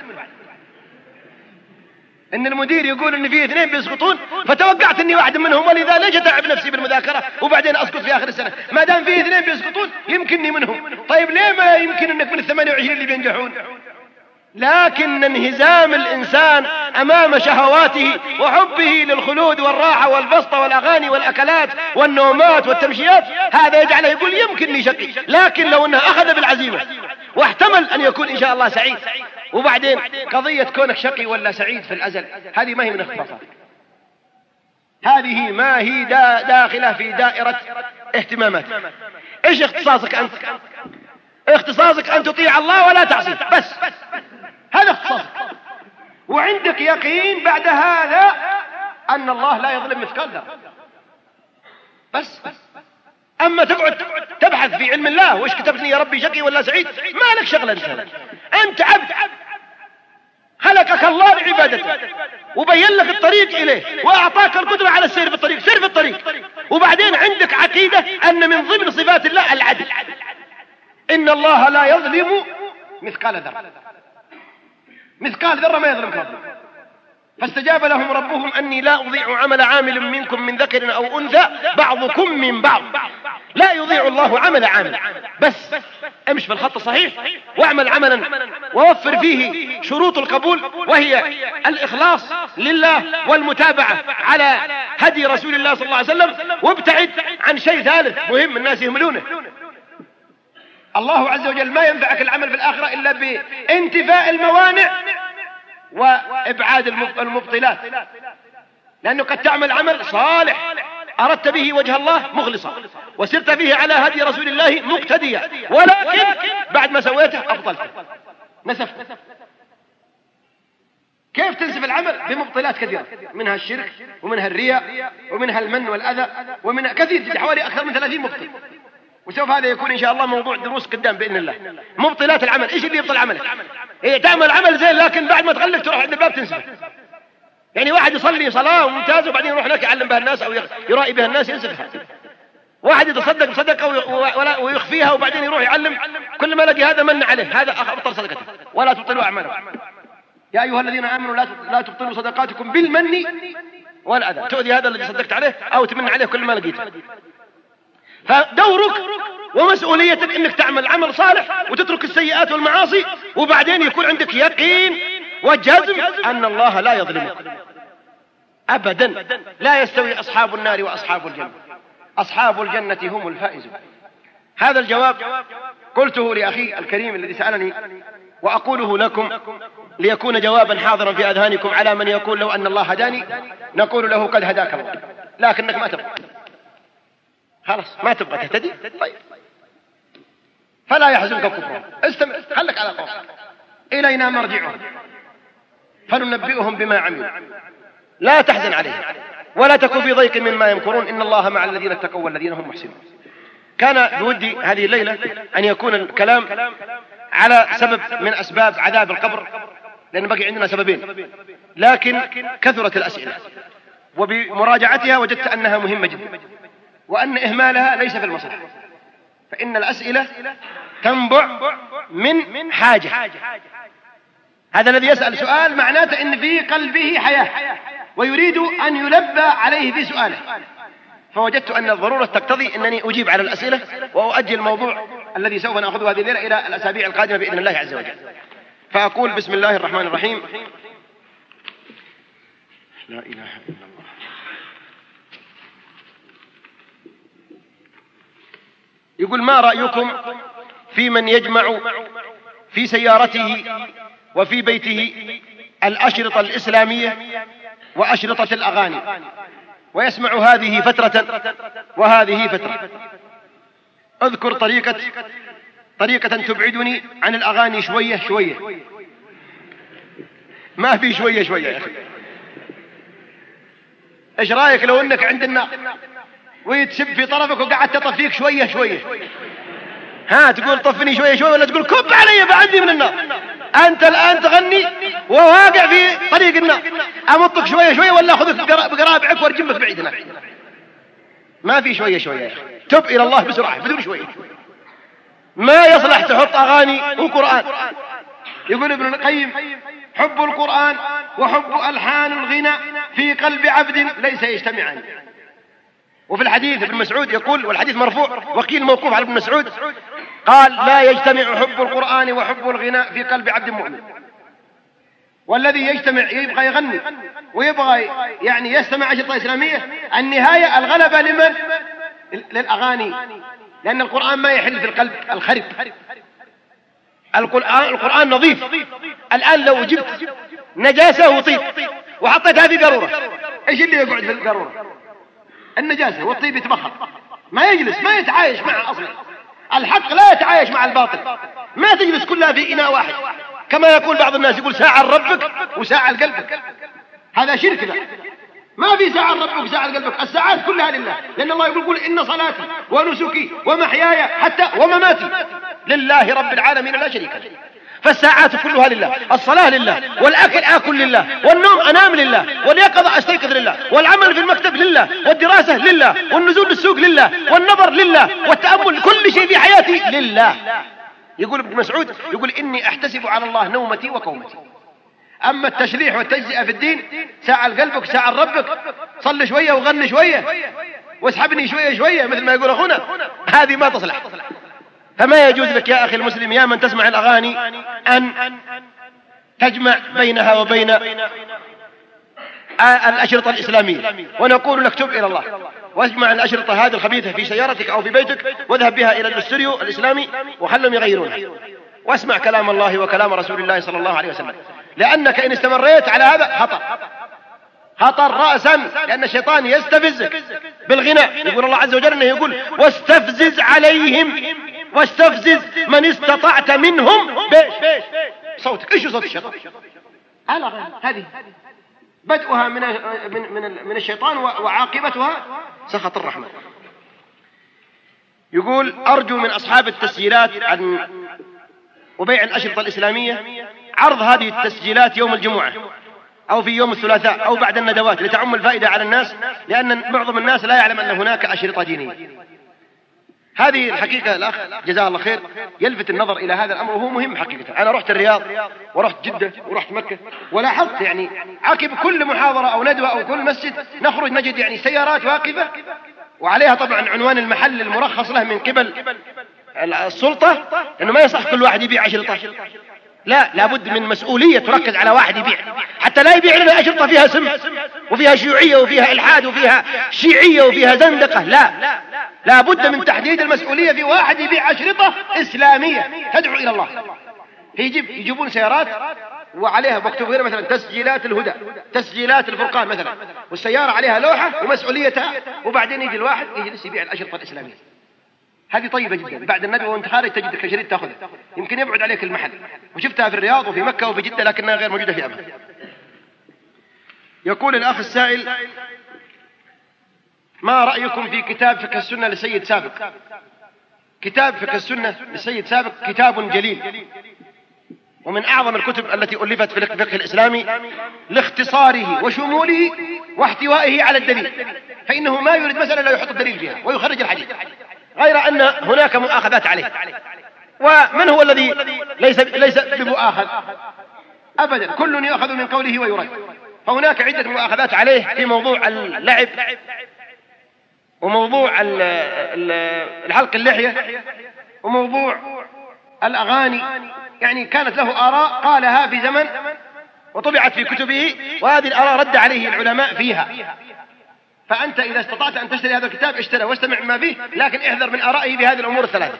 إن المدير يقول ان في اثنين بيسقطون فتوقعت إني واحد منهم ولذا ليش اتعب نفسي بالمذاكرة وبعدين أسقط في آخر السنة. ما دام في اثنين بيسقطون يمكنني منهم. طيب ليه ما يمكن إنك من ال 28 اللي بينجحون؟ لكن انهزام الإنسان أمام شهواته وحبه للخلود والراحة والبسطة والأغاني والأكلات والنومات والتمشيات هذا يجعله يقول يمكنني شقي لكن لو أنه أخذ بالعزيمة واحتمل أن يكون إن شاء الله سعيد. وبعدين قضية كونك شقي ولا سعيد في الأزل هذه ما هي من اختصاصات هذه ما هي دا داخلة في دائرة اهتمامات. إيش اختصاصك أنت؟ اختصاصك أن تطيع الله ولا تعصيه. بس. هذا اختصاصك وعندك يقين بعد هذا أن الله لا يظلم مثقال ذرة. بس. أما تقعد تبحث في علم الله وش كتبت لي يا ربي شقي ولا سعيد؟ ما لك شغله أنت. أنت عبد. خلقك الله لعبادته. وبين لك الطريق إليه. وأعطاك القدرة على السير في الطريق. سير في الطريق. وبعدين عندك عقيدة أن من ضمن صفات الله العدل. إن الله لا يظلم مثقال ذرة. مثقال ذرة ما يظلم ربه فاستجاب لهم ربهم أني لا أضيع عمل عامل منكم من ذكر أو أنثى بعضكم من بعض. لا يضيع الله عمل عامل. بس امش في الخط الصحيح واعمل عملا ووفر فيه شروط القبول وهي الإخلاص لله والمتابعة على هدي رسول الله صلى الله عليه وسلم. وابتعد عن شيء ثالث مهم الناس يهملونه. الله عز وجل ما ينفعك العمل في الآخرة إلا بانتفاء الموانع وإبعاد المبطلات. لأنه قد تعمل عمل صالح أردت به وجه الله مخلصا وسرت به على هدي رسول الله مقتديا. ولكن بعد ما سويته أبطلته نسفت. كيف تنسف العمل؟ بمبطلات كثيرة. منها الشرك ومنها الرياء ومنها المن والأذى ومنها كثير حوالي أكثر من ثلاثين مبطل. وسوف هذا يكون إن شاء الله موضوع دروس قدام بإذن الله. مبطلات العمل. إيش اللي يبطل عملك؟ إيه تعمل عمل زين لكن بعد ما تغلق تروح عند الباب تنسى. يعني واحد يصلي صلاة ممتازة وبعدين يروح هناك يعلم بها الناس أو يرائي بها الناس ينسفها واحد يتصدق بصدقة ويخفيها وبعدين يروح يعلم. كل ما لقي هذا من عليه. هذا أبطل صدقته ولا تبطلوا أعمالكم. يا أيها الذين آمنوا لا تبطلوا صدقاتكم بالمن والأذى. تؤذي هذا الذي صدقت عليه أو تمن عليه كل ما لقيته. فدورك ومسؤوليتك إنك تعمل عمل صالح وتترك السيئات والمعاصي وبعدين يكون عندك يقين وجزم أن الله لا يظلمك. ابدا لا يستوي أصحاب النار وأصحاب الجنة. أصحاب الجنة هم الفائزون. هذا الجواب قلته لأخي الكريم الذي سألني وأقوله لكم ليكون جوابا حاضرا في أذهانكم على من يقول لو أن الله هداني نقول له قد هداك الله. لكنك ما تبغى. خلاص ما تبغى تهتدي؟ طيب. فلا يحزنك كفرهم استمع خلك على قول. إلينا مرجعهم. فننبئهم بما عملوا. لا تحزن عليهم. ولا تكن في ضيق مما يمكرون. إن الله مع الذين اتقوا والذين هم محسنون. كان بودي هذه الليلة أن يكون الكلام على سبب من أسباب عذاب القبر لأن بقي عندنا سببين. لكن كثرت الأسئلة. وبمراجعتها وجدت أنها مهمة جدا. وأن إهمالها ليس في المصلحة. فإن الأسئلة تنبع من حاجة. هذا الذي يسأل سؤال معناته إن في قلبه حياة ويريد أن يلبى عليه في سؤاله. فوجدت أن الضرورة تقتضي أنني أجيب على الأسئلة وأؤجل الموضوع الذي سوف نأخذه هذه الليلة إلى الأسابيع القادمة بإذن الله عز وجل. فأقول بسم الله الرحمن الرحيم. لا إله إلا الله. يقول ما رأيكم في من يجمع في سيارته وفي بيته الأشرطة الإسلامية وأشرطة الأغاني ويسمع هذه فترة وهذه فترة. أذكر طريقة طريقة تبعدني عن الأغاني شوية شوية. ما في شوية شوية يا أخي. إيش رأيك لو إنك عند النار ويتسب في طرفك وقعدت تطفيك شوية شوية. ها تقول طفني شوية شوية ولا تقول كب علي بعدي من النار؟ أنت الآن تغني وواقع في طريق النار. أمطك شوية شوية ولا أخذك بقرابعك وارجمك بعيد هناك. ما في يا أخي تب إلى الله بسرعة بدون شوية. ما يصلح تحط أغاني وقرآن. يقول ابن القيم حب القرآن وحب ألحان الغنى في قلب عبد ليس يجتمعان. وفي الحديث ابن مسعود يقول والحديث مرفوع وقيل موقوف على ابن مسعود. قال لا يجتمع حب القرآن وحب الغناء في قلب عبد مؤمن. والذي يجتمع يبغى يغني ويبغى يعني يستمع أشرطة إسلامية النهاية الغلبة لمن؟ للأغاني. لأن القرآن ما يحل في القلب الخرب. القرآن, القرآن نظيف. الآن لو جبت نجاسة وطيب وحطيتها في قارورة إيش اللي يقعد في القارورة؟ النجاسة والطيب يتبخر. ما يجلس ما يتعايش معه أصلا الحق لا يتعايش مع الباطل. ما تجلس كلها في إناء واحد. كما يقول بعض الناس يقول ساعة لربك وساعة لقلبك هذا شرك ذا ما في ساعة لربك وساعة لقلبك الساعات كلها لله. لأن الله يقول قل إن صلاتي ونسكي ومحياي حتى ومماتي. لله رب العالمين لا شريك له. فالساعات كلها لله الصلاة لله والأكل آكل لله والنوم أنام لله واليقظة أستيقظ لله والعمل في المكتب لله والدراسة لله والنزول للسوق لله والنظر لله والتأمل كل شيء في حياتي لله. يقول ابن مسعود يقول إني أحتسب على الله نومتي وقومتي. أما التشريح والتجزئة في الدين ساعة لقلبك ساعة لربك. صل شوية وغني شوية واسحبني شوية شوية مثل ما يقول أخونا. هذه ما تصلح. فما يجوز لك يا أخي المسلم يا من تسمع الأغاني أن تجمع بينها وبين الأشرطة الإسلامية. ونقول لك تب إلى الله. واجمع الأشرطة هذه الخبيثة في سيارتك أو في بيتك واذهب بها إلى الاستوديو الإسلامي وخلهم يغيرونها. واسمع كلام الله وكلام رسول الله صلى الله عليه وسلم. لأنك إن استمريت على هذا خطأ خطر رأسا لأن الشيطان يستفزك بالغناء يقول الله عز وجل إنه يقول واستفزز عليهم واستفزز من استطعت منهم. بيش. صوتك. إيش صوت الشيطان هذه. بدءها من من من, من الشيطان وعاقبتها سخط الرحمن. يقول أرجو من أصحاب التسجيلات عن وبيع الأشرطة الإسلامية عرض هذه التسجيلات يوم الجمعة أو في يوم الثلاثاء أو بعد الندوات لتعم الفائدة على الناس لأن معظم الناس لا يعلم أن هناك أشرطة دينية. هذه الحقيقة الأخ جزاه الله خير يلفت النظر إلى هذا الأمر وهو مهم حقيقة. أنا رحت الرياض ورحت جدة ورحت مكة ولاحظت يعني عقب كل محاضرة أو ندوة أو كل مسجد نخرج نجد يعني سيارات واقفة وعليها طبعا عنوان المحل المرخص له من قبل السلطة أنه ما يصح كل واحد يبيع أشرطة لا لابد من مسؤولية تركز على واحد يبيع حتى لا يبيع لنا أشرطة فيها سم وفيها شيوعية وفيها إلحاد وفيها شيعية وفيها زندقة. لا لابد من تحديد المسؤولية في واحد يبيع أشرطة إسلامية تدعو إلى الله. يجيب يجيبون سيارات وعليها مكتوب هنا مثلا تسجيلات الهدى تسجيلات الفرقان مثلا والسيارة عليها لوحة ومسؤوليتها وبعدين يجي الواحد يجلس يبيع الأشرطة الإسلامية. هذه طيبة جدا. بعد الندوة وانت خارج تجد كشريط تاخذه يمكن يبعد عليك المحل. وشفتها في الرياض وفي مكة وفي جدة لكنها غير موجودة في أبها يقول الأخ السائل ما رأيكم في كتاب فقه السنة لسيد سابق؟ كتاب فقه السنة لسيد سابق كتاب جليل. ومن أعظم الكتب التي ألفت في الفقه الإسلامي لاختصاره وشموله واحتوائه على الدليل. فإنه ما يريد مسألة لا يحط الدليل فيها ويخرج الحديث. غير أن هناك مؤاخذات عليه. ومن هو الذي ليس ليس بمؤاخذ؟ أبدا كل يؤخذ من قوله ويرد. فهناك عدة مؤاخذات عليه في موضوع اللعب وموضوع الحلق اللحية وموضوع الأغاني. يعني كانت له آراء قالها في زمن وطبعت في كتبه وهذه الآراء رد عليه العلماء فيها. فأنت إذا استطعت أن تشتري هذا الكتاب اشترى واستمع ما فيه لكن احذر من آرائه في هذه الأمور الثلاثة.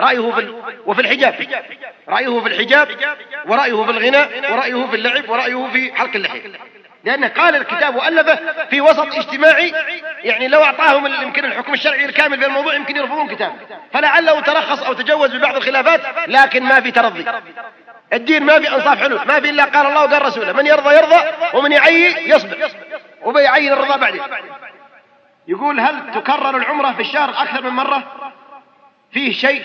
رأيه في وفي الحجاب. رأيه في الحجاب ورأيه في الغناء ورأيه في اللعب ورأيه في حلق اللحية. لأنه قال الكتاب وألفه في وسط اجتماعي يعني لو أعطاهم يمكن الحكم الشرعي الكامل في الموضوع يمكن يرفضون كتابه. فلعله ترخص أو تجوز ببعض الخلافات لكن ما في ترضي. الدين ما في أنصاف حلول ما في إلا قال الله وقال رسوله من يرضى يرضى ومن يعي يصبر. وبيعين الرضا بعدين يقول هل تكرر العمرة في الشهر أكثر من مرة؟ فيه شيء؟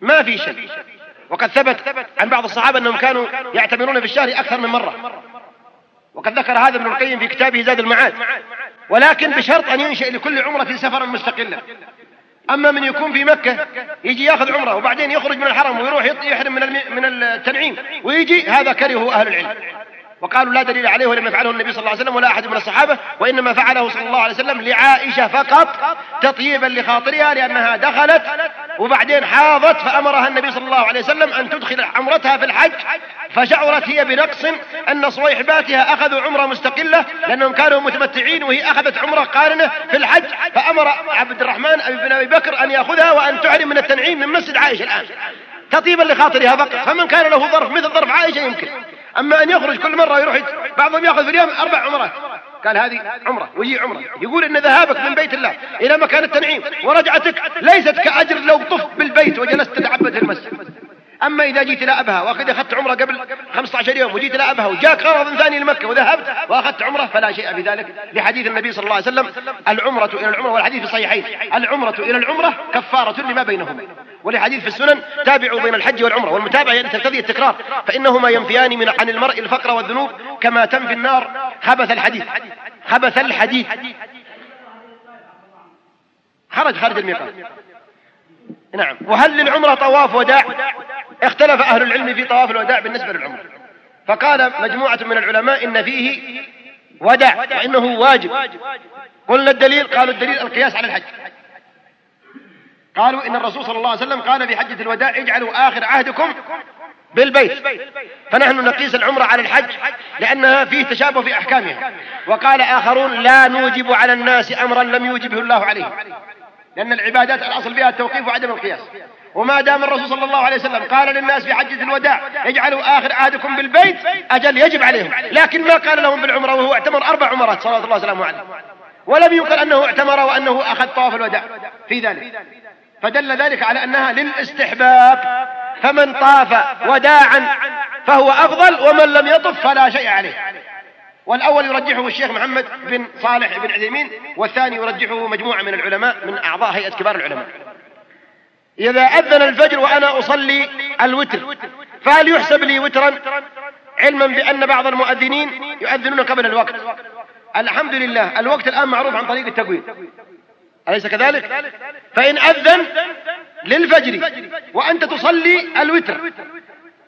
ما في شيء. وقد ثبت عن بعض الصحابة أنهم كانوا يعتمرون في الشهر أكثر من مرة. وقد ذكر هذا ابن القيم في كتابه زاد المعاد. ولكن بشرط أن ينشئ لكل عمرة سفرا مستقلا أما من يكون في مكة يجي يأخذ عمرة وبعدين يخرج من الحرم ويروح يحرم من من التنعيم ويجي هذا كرهه أهل العلم. وقالوا لا دليل عليه ولم يفعله النبي صلى الله عليه وسلم ولا أحد من الصحابة وإنما فعله صلى الله عليه وسلم لعائشة فقط تطييبا لخاطرها لأنها دخلت وبعدين حاضت فأمرها النبي صلى الله عليه وسلم أن تدخل عمرتها في الحج فشعرت هي بنقص أن صويحباتها أخذوا عمرة مستقلة لأنهم كانوا متمتعين وهي أخذت عمرة قارنة في الحج فأمر عبد الرحمن بن أبي بكر أن يأخذها وأن تحرم من التنعيم من مسجد عائشة الآن تطيبا لخاطرها فقط فمن كان له ظرف مثل ظرف عائشة يمكن. أما أن يخرج كل مرة يروح بعضهم يأخذ في اليوم أربع عمرات. قال هذه عمرة ويجي عمرة. يقول إن ذهابك من بيت الله إلى مكان التنعيم ورجعتك ليست كأجر لو طفت بالبيت وجلست تتعبد المسجد. أما إذا جيت إلى أبها وقد أخذت عمرة قبل 15 يوم وجيت إلى أبها وجاك غرض ثاني لمكة وذهبت وأخذت عمرة فلا شيء في ذلك لحديث النبي صلى الله عليه وسلم العمرة إلى العمرة والحديث في الصحيحين العمرة إلى العمرة كفارة لما بينهما. ولحديث في السنن تابعوا بين الحج والعمرة والمتابعة تقتضي التكرار فإنهما ينفيان من عن المرء الفقر والذنوب كما تنفي النار. خبث الحديث خبث الحديث. خرج خارج الميقات. نعم. وهل للعمرة طواف وداع؟ اختلف أهل العلم في طواف الوداع بالنسبة للعمرة فقال مجموعة من العلماء إن فيه وداع وإنه واجب. قلنا الدليل قالوا الدليل القياس على الحج. قالوا إن الرسول صلى الله عليه وسلم قال في حجة الوداع اجعلوا آخر عهدكم بالبيت. فنحن نقيس العمرة على الحج لأنها فيه تشابه في أحكامها. وقال آخرون لا نوجب على الناس أمرا لم يوجبه الله عليه. لأن العبادات الأصل فيها التوقيف وعدم القياس. وما دام الرسول صلى الله عليه وسلم قال للناس في حجة الوداع اجعلوا آخر عهدكم بالبيت أجل يجب عليهم. لكن ما قال لهم بالعمرة وهو اعتمر أربع عمرات صلى الله وسلامه عليه. ولم يقل أنه اعتمر وأنه أخذ طواف الوداع في ذلك. فدل ذلك على أنها للاستحباب. فمن طاف وداعا فهو أفضل ومن لم يطف فلا شيء عليه. والأول يرجحه الشيخ محمد بن صالح بن عثيمين والثاني يرجحه مجموعة من العلماء من أعضاء هيئة كبار العلماء. إذا أذن الفجر وأنا أصلي الوتر فهل يحسب لي وترا؟ علما بأن بعض المؤذنين يؤذنون قبل الوقت. الحمد لله الوقت الآن معروف عن طريق التقويم. أليس كذلك؟ فإن أذن للفجر وأنت تصلي الوتر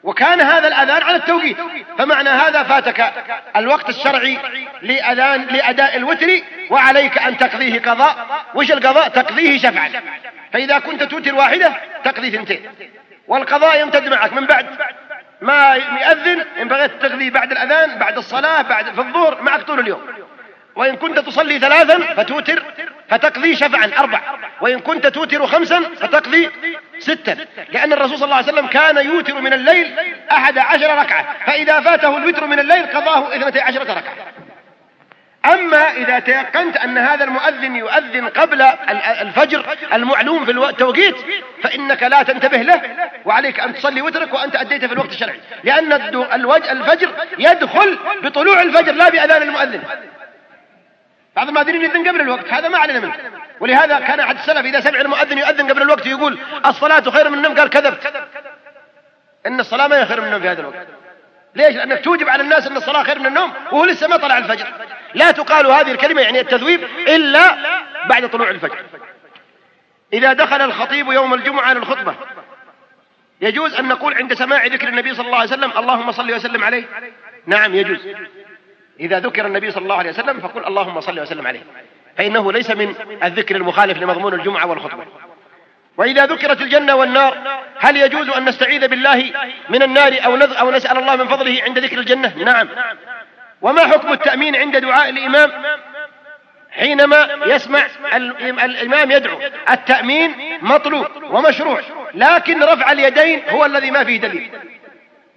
وكان هذا الأذان على التوقيت فمعنى هذا فاتك الوقت الشرعي لأذان لأداء الوتر وعليك أن تقضيه قضاء. وش القضاء؟ تقضيه شفعا. فإذا كنت توتر واحدة تقضي ثنتين. والقضاء يمتد معك من بعد ما يأذن إن بغيت تقضي بعد الأذان بعد الصلاة بعد في الظهر معك طول اليوم. وإن كنت تصلي ثلاثا فتوتر فتقضي شفعا أربع. وإن كنت توتر خمسا فتقضي ستا. لأن الرسول صلى الله عليه وسلم كان يوتر من الليل أحد عشر ركعة. فإذا فاته الوتر من الليل قضاه اثنتي عشرة ركعة. أما إذا تيقنت أن هذا المؤذن يؤذن قبل الفجر المعلوم في التوقيت فإنك لا تنتبه له وعليك أن تصلي وترك وأنت أديت في الوقت الشرعي. لأن الفجر يدخل بطلوع الفجر لا بأذان المؤذن. بعض المؤذنين يؤذن قبل الوقت هذا ما علينا منه. ولهذا كان أحد السلف إذا سمع المؤذن يؤذن قبل الوقت يقول الصلاة خير من النوم قال كذبت إن الصلاة ما هي خير من النوم في هذا الوقت. ليش؟ لأنك توجب على الناس أن الصلاة خير من النوم وهو لسه ما طلع الفجر. لا تقال هذه الكلمة يعني التذويب إلا بعد طلوع الفجر. إذا دخل الخطيب يوم الجمعة للخطبة يجوز أن نقول عند سماع ذكر النبي صلى الله عليه وسلم اللهم صل وسلم عليه نعم يجوز. إذا ذكر النبي صلى الله عليه وسلم فقل اللهم صل وسلم عليه فإنه ليس من الذكر المخالف لمضمون الجمعة والخطبة. وإذا ذكرت الجنة والنار هل يجوز أن نستعيذ بالله من النار أو, أو نسأل الله من فضله عند ذكر الجنة؟ نعم. وما حكم التأمين عند دعاء الإمام؟ حينما يسمع الإمام يدعو التأمين مطلوب ومشروع لكن رفع اليدين هو الذي ما فيه دليل.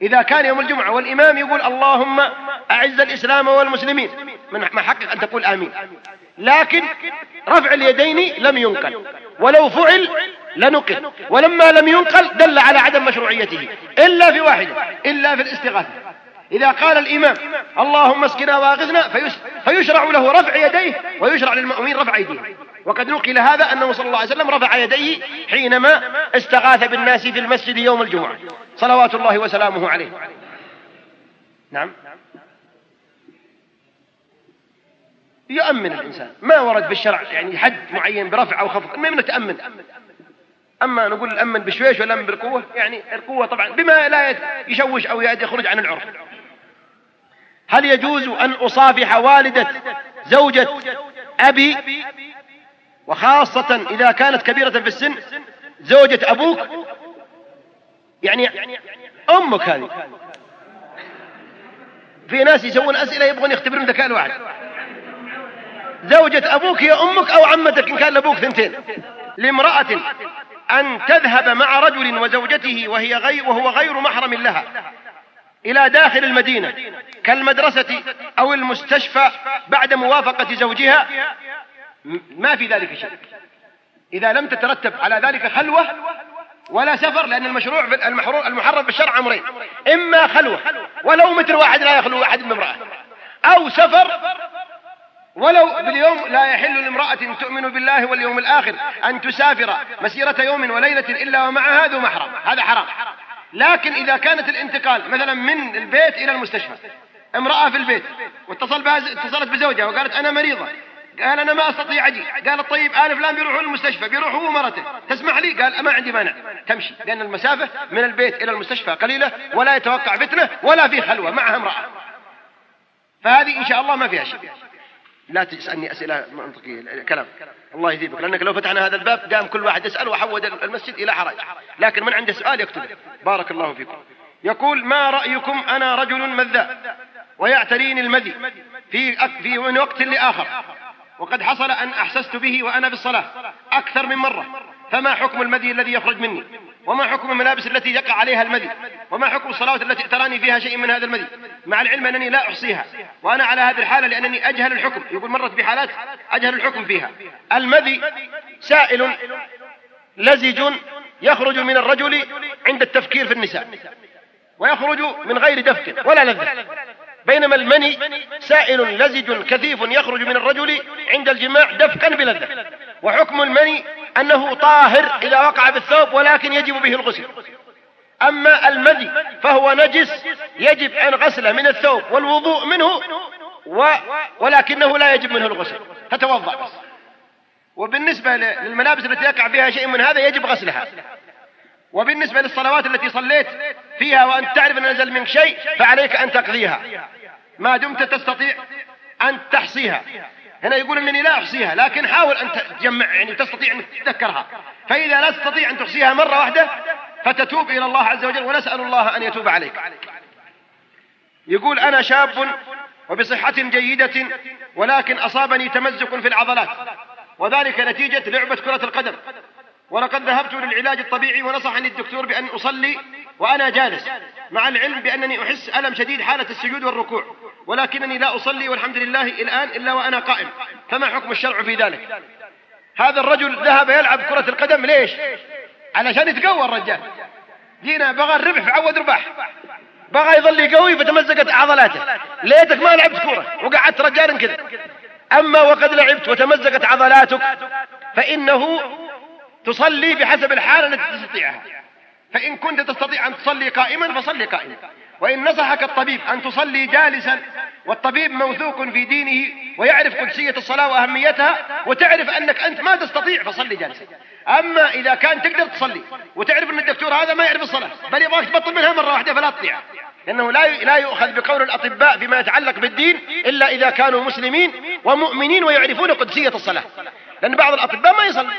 إذا كان يوم الجمعة والإمام يقول اللهم أعز الإسلام والمسلمين من حقك أن تقول آمين. لكن رفع اليدين لم ينقل. ولو فعل لنقل. ولما لم ينقل دل على عدم مشروعيته. إلا في واحدة إلا في الاستغاثة. إذا قال الإمام اللهم اسقنا واغثنا فيشرع له رفع يديه ويشرع للمؤمنين رفع أيديهم. وقد نقل هذا أنه صلى الله عليه وسلم رفع يديه حينما استغاث بالناس في المسجد يوم الجمعة. صلوات الله وسلامه عليه. نعم. يؤمن الإنسان. ما ورد بالشرع يعني حد معين برفع أو خفض. ما تأمن. أما نقول الأمن بشويش ولا بالقوة يعني القوة طبعا بما لا يشوش أو يخرج عن العرف. هل يجوز أن أصافح والدة زوجة أبي؟ وخاصة إذا كانت كبيرة في السن زوجة أبوك؟ يعني أمك هذه. في ناس يسوون أسئلة يبغون يختبرون ذكاء الواحد. زوجة أبوك هي أمك أو عمتك إن كان لأبوك ثنتين. لامرأة أن تذهب مع رجل وزوجته وهي غير وهو غير محرم لها إلى داخل المدينة كالمدرسة أو المستشفى بعد موافقة زوجها ما في ذلك شيء. إذا لم تترتب على ذلك خلوة ولا سفر لأن المشروع المحرم بالشرع أمرين. إما خلوة ولو متر واحد لا يخلو أحد من امرأة. أو سفر ولو باليوم لا يحل لامرأة تؤمن بالله واليوم الآخر أن تسافر مسيرة يوم وليلة إلا ومعها ذو محرم. هذا حرام. لكن إذا كانت الانتقال مثلا من البيت إلى المستشفى امرأة في البيت واتصل بها اتصلت بزوجها وقالت أنا مريضة. قال أنا ما أستطيع أجي. قال طيب آل فلان بيروحوا المستشفى بيروح هو ومرته تسمح لي؟ قال ما عندي مانع. تمشي. لأن المسافة من البيت إلى المستشفى قليلة ولا يتوقع فتنة ولا في خلوة. معها امرأة. فهذه إن شاء الله ما فيها شيء. لا تسألني أسئلة منطقية كلام. الله يجيبك لأنك لو فتحنا هذا الباب قام كل واحد يسأل وحود المسجد إلى حرج لكن من عنده سؤال يكتب. بارك الله فيكم. يقول ما رأيكم أنا رجل مذاء ويعتريني المذي في في من وقت لآخر؟ وقد حصل أن أحسست به وأنا في الصلاة أكثر من مرة. فما حكم المذي الذي يخرج مني؟ وما حكم الملابس التي يقع عليها المذي وما حكم الصلاة التي تراني فيها شيء من هذا المذي مع العلم أنني لا أحصيها. وأنا على هذه الحالة لأنني أجهل الحكم. يقول مرت بحالات أجهل الحكم فيها. المذي سائل لزج يخرج من الرجل عند التفكير في النساء. ويخرج من غير دفك ولا لذة. بينما المني سائل لزج كثيف يخرج من الرجل عند الجماع دفكا بلذة. وحكم المني أنه طاهر إذا وقع بالثوب ولكن يجب به الغسل. أما المذي فهو نجس يجب أن غسله من الثوب والوضوء منه و ولكنه لا يجب منه الغسل. تتوضأ بس. وبالنسبة للملابس التي يقع فيها شيء من هذا يجب غسلها. وبالنسبة للصلوات التي صليت فيها وأنت تعرف أن نزل منك شيء فعليك أن تقضيها. ما دمت تستطيع أن تحصيها. هنا يقول أنني لا أحصيها لكن حاول أن تجمع يعني تستطيع أن تتذكرها. فإذا لا تستطيع أن تحصيها مرة واحدة فتتوب إلى الله عز وجل ونسأل الله أن يتوب عليك. يقول أنا شاب وبصحة جيدة ولكن أصابني تمزق في العضلات وذلك نتيجة لعبة كرة القدم. ولقد ذهبت للعلاج الطبيعي ونصحني الدكتور بأن أصلي وأنا جالس مع العلم بأنني أحس ألم شديد حالة السجود والركوع ولكنني لا أصلي والحمد لله الآن إلا وأنا قائم. فما حكم الشرع في ذلك؟ هذا الرجل ذهب يلعب كرة القدم ليش؟ علشان يتقوى الرجال. جينا بغى الربح فعود رباح. بغى يظل يقوي فتمزقت عضلاته. ليتك ما لعبت كرة وقعدت رجال كذا. أما وقد لعبت وتمزقت عضلاتك فإنه تصلي بحسب الحالة التي تستطيعها. فإن كنت تستطيع أن تصلي قائما فصلي قائما. وإن نصحك الطبيب أن تصلي جالسا والطبيب موثوق في دينه ويعرف قدسية الصلاة وأهميتها وتعرف أنك أنت ما تستطيع فصلي جالسا. أما إذا كان تقدر تصلي وتعرف أن الدكتور هذا ما يعرف الصلاة بل يبغاك تبطل منها مرة واحدة فلا تطيع. لأنه لا لا يؤخذ بقول الأطباء فيما يتعلق بالدين إلا إذا كانوا مسلمين ومؤمنين ويعرفون قدسية الصلاة. لأن بعض الأطباء ما يصلي.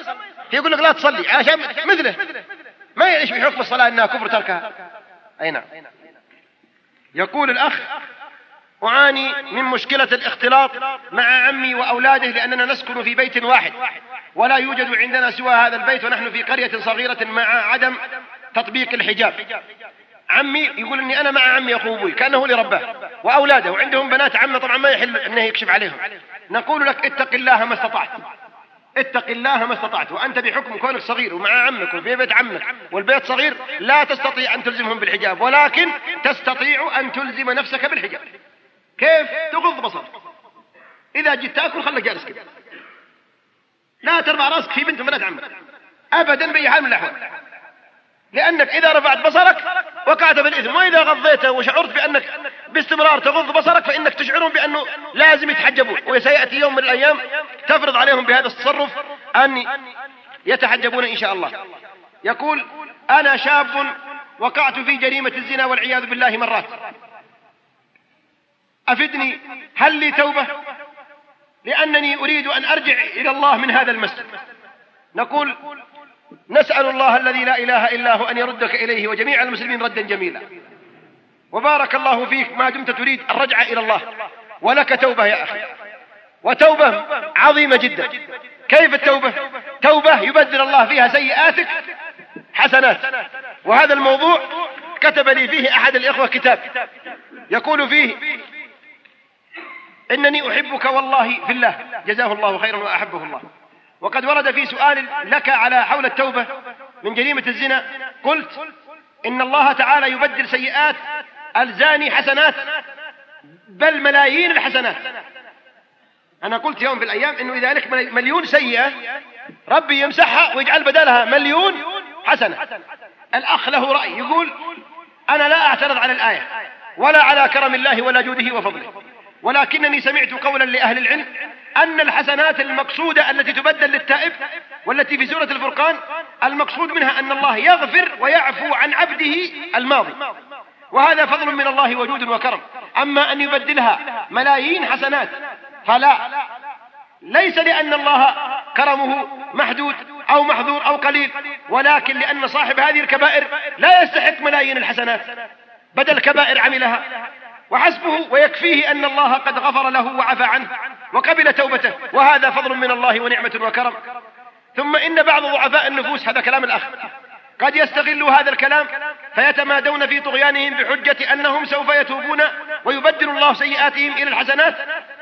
يقول لك لا تصلي عشان مثله. ما يعيش بحكم الصلاة أنها كفر تركها. أي نعم. يقول الأخ أعاني من مشكلة الاختلاط مع عمي وأولاده لأننا نسكن في بيت واحد ولا يوجد عندنا سوى هذا البيت ونحن في قرية صغيرة مع عدم تطبيق الحجاب. عمي يقول إني أنا مع عمي اخو أبوي كأنه لرباه وأولاده وعندهم بنات عمة طبعا ما يحل إنه يكشف عليهم. نقول لك اتق الله ما استطعت. اتق الله ما استطعت وأنت بحكم كونك صغير ومع عمك وفي بيت عمك والبيت صغير لا تستطيع أن تلزمهم بالحجاب ولكن تستطيع أن تلزم نفسك بالحجاب. كيف؟ تغض بصرك. إذا جيت تأكل خلك جالس كده. لا ترفع راسك في بنت من بنات عمك. أبدا بأي حال من الأحوال. لأنك إذا رفعت بصرك وقعت بالإثم. وإذا غضيته وشعرت بأنك باستمرار تغض بصرك فإنك تشعرهم بأنه لازم يتحجبون. وسيأتي يوم من الأيام تفرض عليهم بهذا التصرف أن يتحجبون إن شاء الله. يقول أنا شاب وقعت في جريمة الزنا والعياذ بالله مرات. أفدني هل لي توبة؟ لأنني أريد أن أرجع إلى الله من هذا المسجد. نقول نسأل الله الذي لا إله إلا هو أن يردك إليه وجميع المسلمين ردا جميلا. وبارك الله فيك ما دمت تريد الرجعة إلى الله. ولك توبة يا أخي. وتوبة عظيمة جدا. كيف التوبة؟ توبة يبدل الله فيها سيئاتك حسنات. وهذا الموضوع كتب لي فيه أحد الإخوة كتاب. يقول فيه إنني أحبك والله في الله. جزاه الله خيرا وأحبه الله. وقد ورد في سؤال لك على حول التوبة من جريمة الزنا قلت إن الله تعالى يبدل سيئات الزاني حسنات بل ملايين الحسنات. أنا قلت يوم في الأيام إنه إذا لك مليون سيئة ربي يمسحها ويجعل بدلها مليون حسنة. الأخ له رأي يقول أنا لا أعترض على الآية ولا على كرم الله ولا جوده وفضله ولكنني سمعت قولا لأهل العلم أن الحسنات المقصودة التي تبدل للتائب والتي في سورة الفرقان المقصود منها أن الله يغفر ويعفو عن عبده الماضي. وهذا فضل من الله وجود وكرم. أما أن يبدلها ملايين حسنات فلا. ليس لأن الله كرمه محدود أو محظور أو قليل ولكن لأن صاحب هذه الكبائر لا يستحق ملايين الحسنات. بدل كبائر عملها وحسبه ويكفيه أن الله قد غفر له وعفى عنه وقبل توبته. وهذا فضل من الله ونعمة وكرم. ثم إن بعض ضعفاء النفوس هذا كلام الأخ قد يستغلوا هذا الكلام فيتمادون في طغيانهم بحجة أنهم سوف يتوبون ويبدل الله سيئاتهم إلى الحسنات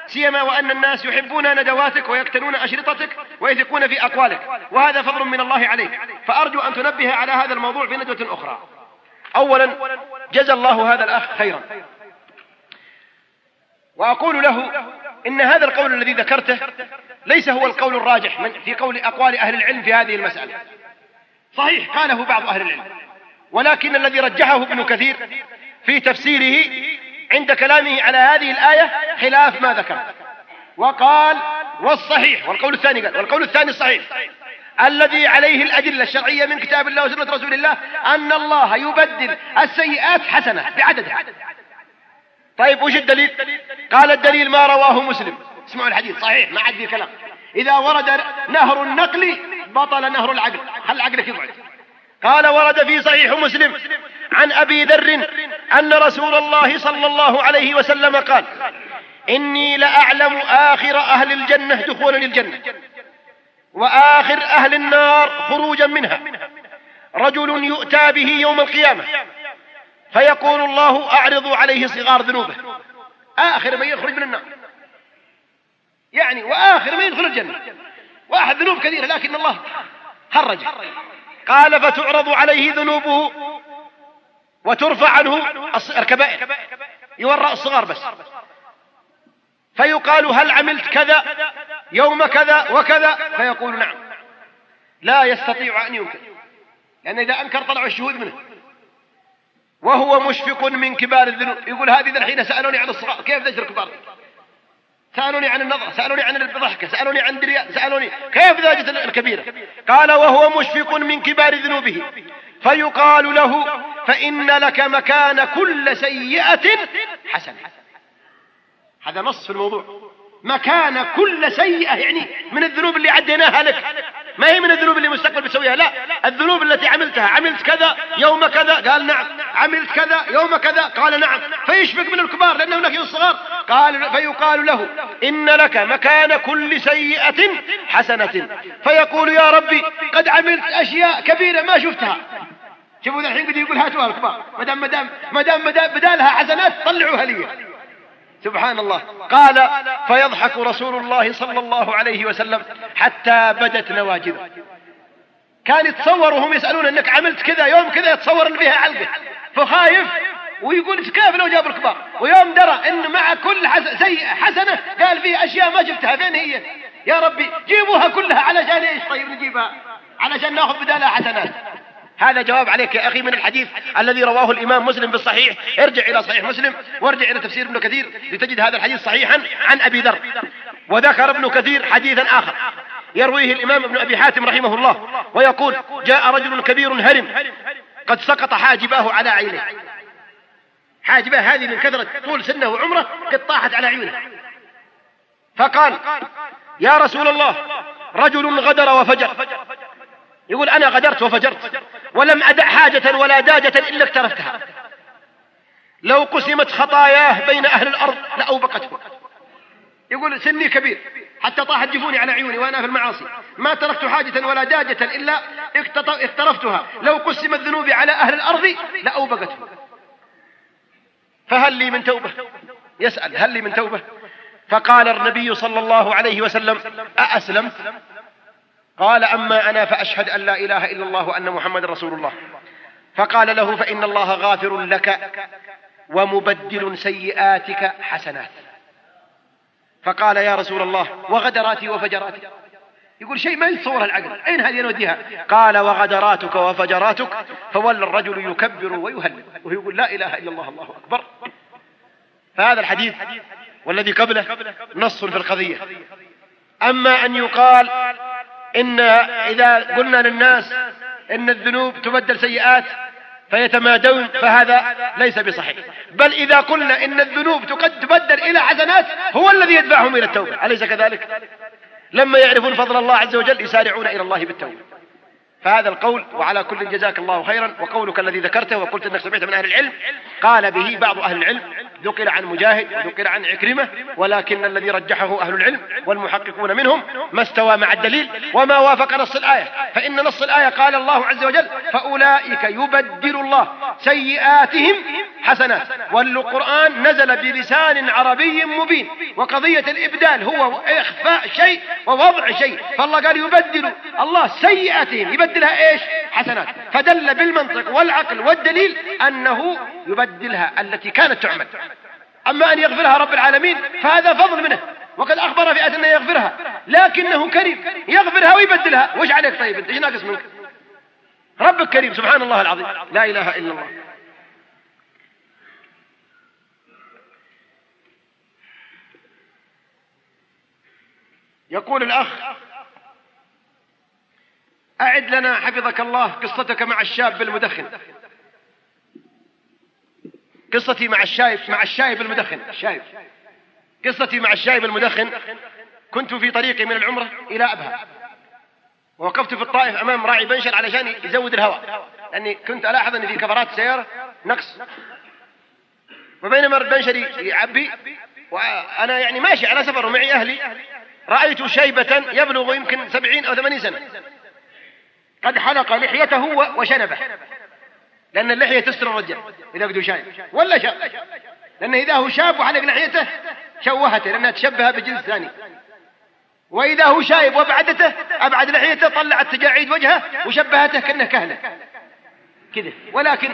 سيما وأن الناس يحبون ندواتك ويقتنون أشرطتك ويثقون في أقوالك. وهذا فضل من الله عليك. فأرجو أن تنبه على هذا الموضوع في ندوة أخرى. أولا جزى الله هذا الأخ خيرا. وأقول له إن هذا القول الذي ذكرته ليس هو القول الراجح في قول أقوال أهل العلم في هذه المسألة. صحيح قاله بعض أهل العلم. ولكن الذي رجحه ابن كثير في تفسيره عند كلامه على هذه الآية خلاف ما ذكر. وقال والصحيح والقول الثاني قال والقول الثاني الصحيح. الذي عليه الأدلة الشرعية من كتاب الله وسنة رسول الله أن الله يبدل السيئات حسنة بعددها. طيب وش الدليل؟ قال الدليل ما رواه مسلم. اسمعوا الحديث صحيح ما عاد كلام. إذا ورد نهر النقل بطل نهر العقل. خل عقلك يقعد قال ورد في صحيح مسلم عن أبي ذر أن رسول الله صلى الله عليه وسلم قال إني لأعلم آخر أهل الجنة دخولا الجنة وآخر أهل النار خروجا منها. رجل يؤتى به يوم القيامة. فيقول الله أعرضوا عليه صغار ذنوبه. آخر من يخرج من النار. يعني وآخر من يدخل الجنة. واحد ذنوب كثيرة لكن الله هرج. قال فتعرض عليه ذنوبه وترفع عنه الكبائر. يورى الصغار بس. فيقال هل عملت كذا يوم كذا وكذا؟ فيقول نعم. لا يستطيع أن ينكر. لأن إذا أنكر طلعوا الشهود منه. وهو مشفق من كبار الذنوب. يقول هذه الحين سألوني عن الصغار كيف ذكر الكبار سألوني عن النظرة سألوني عن الضحكة سألوني عن درياء سألوني. كيف ذاجة الكبيرة؟ قال وهو مشفق من كبار ذنوبه. فيقال له فإن لك مكان كل سيئة حسنة. هذا نص في الموضوع. مكان كل سيئة يعني من الذنوب اللي عديناها لك. ما هي من الذنوب اللي مستقبل بتسويها؟ لا. الذنوب التي عملتها عملت كذا يوم كذا؟ قال نعم. عملت كذا يوم كذا؟ قال نعم. فيشفق من الكبار لأنه هناك الصغار. قال فيقال له إن لك مكان كل سيئة حسنة. فيقول يا ربي قد عملت أشياء كبيرة ما شفتها. شوفوا الحين قد يقول هاتوها الكبار. ما دام ما دام بدالها حسنات طلعوها لي. سبحان الله. قال فيضحك رسول الله صلى الله عليه وسلم حتى بدت نواجذه. كان يتصور وهم يسألون أنك عملت كذا يوم كذا يتصور أن فيها علقة فخايف ويقول كيف لو جاب الكبار؟ ويوم درى إن مع كل سيئة حسنة قال فيه أشياء ما شفتها فين هي. يا ربي جيبوها كلها علشان إيش؟ طيب نجيبها علشان نأخذ بدالها حسنات. هذا جواب عليك يا أخي من الحديث الذي رواه الإمام مسلم بالصحيح ارجع إلى صحيح مسلم. وارجع إلى تفسير ابن كثير لتجد هذا الحديث صحيحا عن أبي ذر. وذكر ابن كثير حديثا آخر. يرويه الإمام ابن أبي حاتم رحمه الله ويقول جاء رجل كبير هرم. قد سقط حاجباه على عينيه. حاجباه هذه من كثرة طول سنه وعمره قد طاحت على عيونه فقال يا رسول الله رجل غدر وفجر. يقول أنا غدرت وفجرت ولم أدع حاجة ولا داجة إلا اقترفتها. لو قسمت خطاياه بين أهل الأرض لأوبقته يقول سني كبير حتى طاحت جفوني على عيوني وأنا في المعاصي. ما تركت حاجة ولا داجة إلا اقترفتها. لو قسمت ذنوبي على أهل الأرض لأوبقته فهل لي من توبة؟ يسأل هل لي من توبة؟ فقال النبي صلى الله عليه وسلم أأسلمت؟ قال أما أنا فأشهد أن لا إله إلا الله وأن محمد رسول الله. فقال له فإن الله غافر لك ومبدل سيئاتك حسنات. فقال يا رسول الله وغدراتي وفجراتي. يقول شيء ما يتصور العقل. أين هذه نوديها؟ قال وغدراتك وفجراتك. فولى الرجل يكبر ويهلل ويقول لا إله إلا الله الله أكبر. فهذا الحديث والذي قبله نص في القضية. أما أن يقال إن إذا قلنا للناس إن الذنوب تبدل سيئات فيتمادون فهذا ليس بصحيح. بل إذا قلنا إن الذنوب تبدل إلى حسنات هو الذي يدفعهم إلى التوبة. أليس كذلك؟ لما يعرفون فضل الله عز وجل يسارعون إلى الله بالتوبة. فهذا القول وعلى كل جزاك الله خيرا وقولك الذي ذكرته وقلت إنك سمعت من أهل العلم قال به بعض أهل العلم ذكر عن مجاهد وذكر عن عكرمة ولكن الذي رجحه أهل العلم والمحققون منهم ما استوى مع الدليل وما وافق نص الآية. فإن نص الآية قال الله عز وجل فأولئك يبدل الله سيئاتهم حسنات والقرآن نزل بلسان عربي مبين. وقضية الإبدال هو إخفاء شيء ووضع شيء. فالله قال يبدل الله سيئاتهم يبدل يبدلها إيش؟ حسنات. فدل بالمنطق والعقل والدليل أنه يبدلها التي كانت تعمل. أما أن يغفرها رب العالمين فهذا فضل منه وقد أخبر في انه يغفرها لكنه كريم يغفرها ويبدلها. وش عليك طيب؟ أنت إيش ناقص منك؟ ربك كريم سبحان الله العظيم. لا إله إلا الله. يقول الأخ أعد لنا حفظك الله قصتك مع الشاب المدخن. قصتي مع الشايب مع الشايب المدخن. الشايب. قصتي مع الشايب المدخن كنت في طريقي من العمرة إلى أبها. ووقفت في الطائف أمام راعي بنشر علشان يزود الهواء. لأني كنت ألاحظ أن في كفرات السيارة نقص. وبينما البنشر يعبي وأنا يعني ماشي على سفر ومعي أهلي. رأيت شيبة يبلغ يمكن سبعين أو ثمانين سنة. قد حلق لحيته وشنبه. لأن اللحية تستر الرجال إذا بده شايب ولا شاب لأنه إذا هو شاب وحلق لحيته شوهته لأنها تشبه بجنس ثاني. وإذا هو شايب وأبعدته أبعد لحيته طلعت تجاعيد وجهه وشبهته كأنه كهنة. كذا. ولكن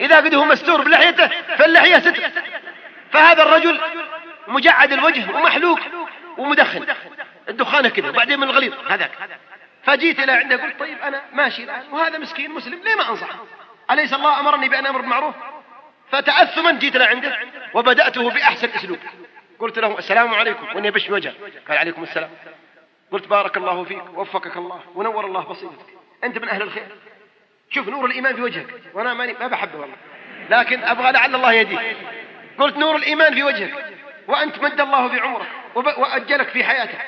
إذا قد هو مستور بلحيته فاللحية ستر. فهذا الرجل مجعد الوجه ومحلوق ومدخن. الدخانة كذا وبعدين من الغليظ هذاك. فجيت إلى عنده قلت طيب أنا ماشي الآن وهذا مسكين مسلم ليه ما أنصحه؟ أليس الله أمرني بأن أمر بالمعروف فتأثما جيت إلى عنده وبدأته بأحسن أسلوب. قلت له السلام عليكم. وإني بش وجه قال عليكم السلام. قلت بارك الله فيك. وفقك الله. ونور الله بصيرتك. أنت من أهل الخير. شوف نور الإيمان في وجهك. وأنا ماني ما بحبه والله. لكن أبغى لعل الله يهديك. قلت نور الإيمان في وجهك. وأنت مد الله بعمرك. وأجلك في حياتك.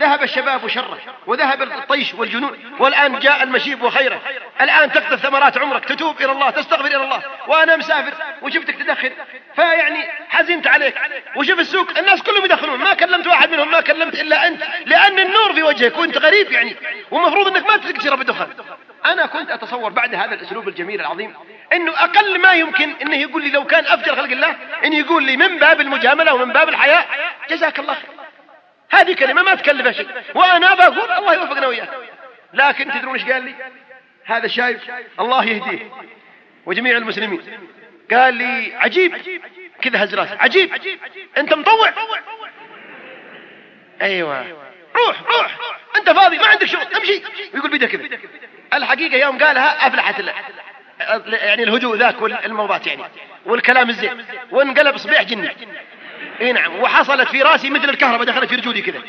ذهب الشباب شره وذهب الطيش والجنون والآن جاء المشيب وخيره. الآن تقطف ثمرات عمرك تتوب إلى الله تستغفر إلى الله. وأنا مسافر وشفتك تدخن. فيعني حزنت عليك. وشوف السوق الناس كلهم يدخنون. ما كلمت واحد منهم ما كلمت إلا أنت. لأن النور في وجهك وأنت غريب يعني. ومفروض أنك ما تشرب الدخان أنا كنت أتصور بعد هذا الأسلوب الجميل العظيم أنه أقل ما يمكن أنه يقول لي لو كان أفجر خلق الله أنه يقول لي من باب المجاملة ومن باب الحياة جزاك الله خير. هذه كلمة ما تكلف شيء. وأنا بقول الله يوفقنا وياه لكن تدرون إيش قال لي؟ هذا الشايب الله يهديه. وجميع المسلمين. قال لي عجيب. كذا هز راسه عجيب. أنت مطوع. أيوه. روح روح. أنت فاضي ما عندك شغل. امشي. ويقول بيده كذا. الحقيقة يوم قالها أفلحت له. يعني الهدوء ذاك والموضات يعني. والكلام الزين. وانقلب صبيح جني. اي نعم وحصلت في راسي مثل الكهرباء دخلت في رجولي كذا.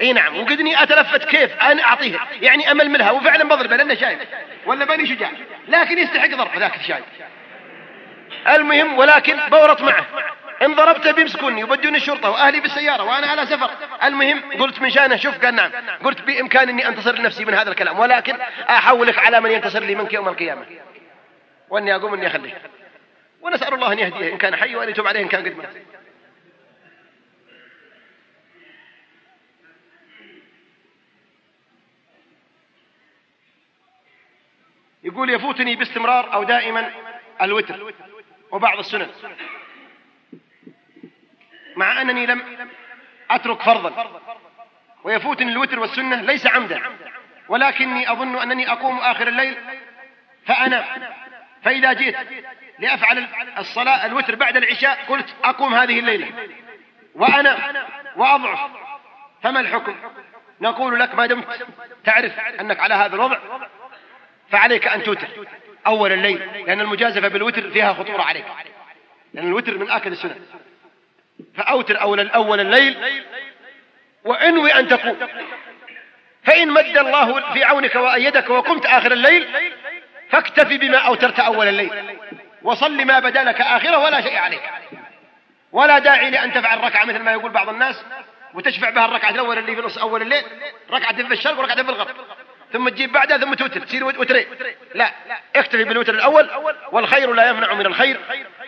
اي نعم وقدني أتلفت كيف أنا اعطيها يعني اململها وفعلا بضربه لأنه شايف ولا بني شجاع لكن يستحق ضرب ذاك الشايف المهم ولكن بورط معه. إن ضربته بيمسكوني يبدوني الشرطة وأهلي بالسيارة وأنا على سفر. المهم قلت من شأنه شوف قال نعم. قلت بإمكاني أني أنتصر لنفسي من هذا الكلام ولكن أحولك على من ينتصر لي منك يوم القيامة. وأني أقوم أني أخليه. ونسأل الله أن يهديه إن كان حي وأن يتوب عليه إن كان قد مات. يقول يفوتني باستمرار أو دائما الوتر وبعض السنن. مع أنني لم أترك فرضا. ويفوتني الوتر والسنة ليس عمدا. ولكني أظن أنني أقوم آخر الليل فأنا فإذا جئت لأفعل الصلاة الوتر بعد العشاء قلت أقوم هذه الليلة. وأنا وأضعف. فما الحكم؟ نقول لك ما دمت تعرف أنك على هذا الوضع. فعليك أن توتر أول الليل لأن المجازفة بالوتر فيها خطورة عليك. لأن الوتر من آكد السنة. فأوتر أول أول الليل وانوي أن تقوم. فإن مد الله في عونك وأيدك وقمت آخر الليل فاكتفي بما أوترت أول الليل. وصل ما بدا لك آخره ولا شيء عليك. ولا داعي لأن تفعل ركعة مثل ما يقول بعض الناس وتشفع بها الركعة الأول اللي في نص أول الليل ركعة في الشرق وركعة في الغرب. ثم تجيب بعدها ثم توتر تصير وترين لا اكتفي بالوتر الأول والخير لا يمنع من الخير.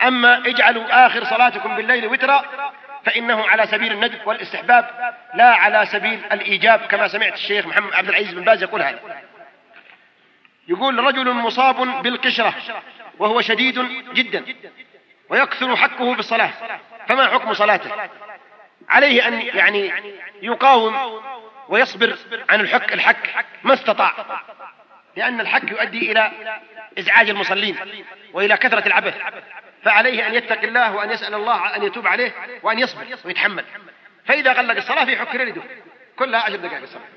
أما اجعلوا آخر صلاتكم بالليل وترا فإنه على سبيل الندب والاستحباب لا على سبيل الإيجاب كما سمعت الشيخ محمد عبد العزيز بن باز يقول هذا. يقول رجل مصاب بالقشرة وهو شديد جدا ويكثر حكه بالصلاة فما حكم صلاته؟ عليه أن يعني يقاوم ويصبر عن الحك الحك ما استطاع. لأن الحك يؤدي إلى إزعاج المصلين وإلى كثرة العبث. فعليه أن يتقي الله وأن يسأل الله أن يتوب عليه وأن يصبر ويتحمل. فإذا غلق الصلاة في حك رده كلها عشر دقائق الصلاة.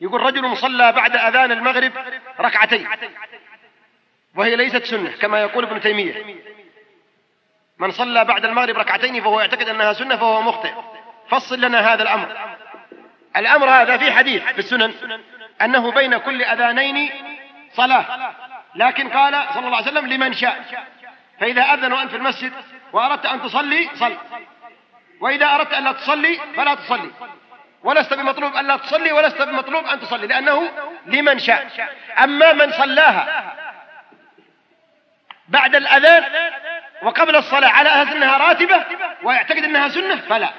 يقول رجل صلى بعد أذان المغرب ركعتين. وهي ليست سنة كما يقول ابن تيمية. من صلى بعد المغرب ركعتين فهو يعتقد أنها سنة فهو مخطئ. فصل لنا هذا الأمر. الأمر هذا في حديث في السنن أنه بين كل أذانين صلاة. لكن قال صلى الله عليه وسلم لمن شاء. فإذا أذن وأنت في المسجد وأردت أن تصلي صل. وإذا أردت أن لا تصلي فلا تصلي. ولست بمطلوب أن لا تصلي ولست بمطلوب أن تصلي لأنه لمن شاء. أما من صلاها بعد الأذان وقبل الصلاة على أنها راتبة ويعتقد أنها سنة فلا.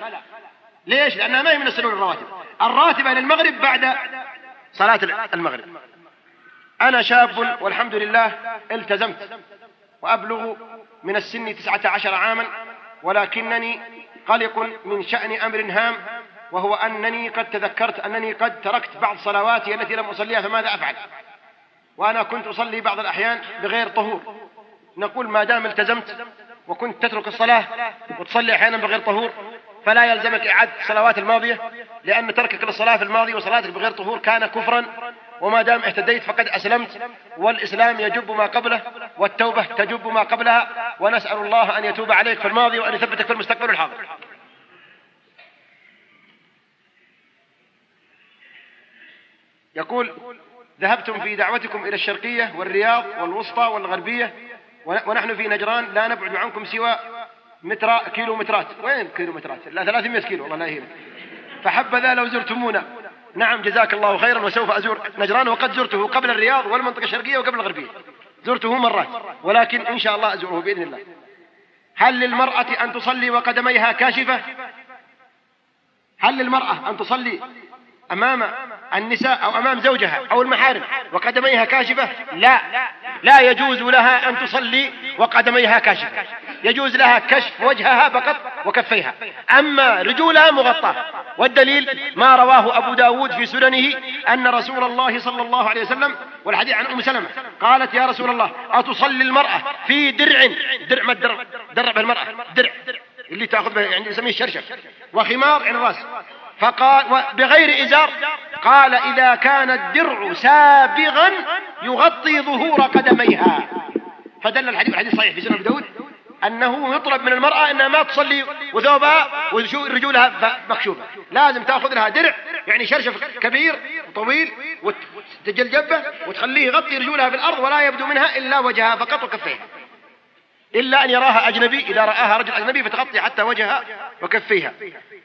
ليش؟ لأنها ما هي من السنن الرواتب. الراتبة للمغرب بعد صلاة المغرب. أنا شاب والحمد لله التزمت وأبلغ من السن تسعة عشر عاما ولكنني قلق من شأن أمر هام وهو أنني قد تذكرت أنني قد تركت بعض صلواتي التي لم أصليها فماذا أفعل؟ وأنا كنت أصلي بعض الأحيان بغير طهور. نقول ما دام التزمت وكنت تترك الصلاة وتصلي أحيانا بغير طهور. فلا يلزمك إعادة الصلوات الماضية لأن تركك للصلاة في الماضي وصلاتك بغير طهور كان كفرا وما دام اهتديت فقد أسلمت. والإسلام يجب ما قبله والتوبة تجب ما قبلها ونسأل الله أن يتوب عليك في الماضي وأن يثبتك في المستقبل الحاضر. يقول ذهبتم في دعوتكم إلى الشرقية والرياض والوسطى والغربية ونحن في نجران لا نبعد عنكم سوى متر كيلو مترات وين كيلو مترات لا 300 كيلو. والله لا يهينك فحبذا لو زرتمونا. نعم جزاك الله خيرا وسوف أزور نجران وقد زرته قبل الرياض والمنطقة الشرقية وقبل الغربية. زرته مرات ولكن إن شاء الله أزوره بإذن الله. هل للمرأة أن تصلي وقدميها كاشفة؟ هل للمرأة أن تصلي أمام النساء أو أمام زوجها أو المحارم وقدميها كاشفة؟ لا. لا يجوز لها أن تصلي وقدميها كاشفة. يجوز لها كشف وجهها فقط وكفيها. أما رجولها مغطاة. والدليل ما رواه أبو داود في سننه أن رسول الله صلى الله عليه وسلم والحديث عن أم سلمة قالت يا رسول الله أتصلي المرأة في درع. درع ما الدرع؟ درع بالمرأة. درع. اللي تأخذ به يعني يسميه الشرشف وخمار عن الراس. فقال بغير إزار قال إذا كان الدرع سابغا يغطي ظهور قدميها. فدل الحديث الحديث صحيح في سنن داود أنه يطلب من المرأة أنها ما تصلي وثوبها ورجولها مكشوفة. لازم تأخذ لها درع يعني شرشف كبير وطويل وتجل جبه وتخليه يغطي رجولها في الأرض ولا يبدو منها إلا وجهها فقط وكفيها إلا أن يراها أجنبي إذا رآها رجل أجنبي فتغطي حتى وجهها وكفيها.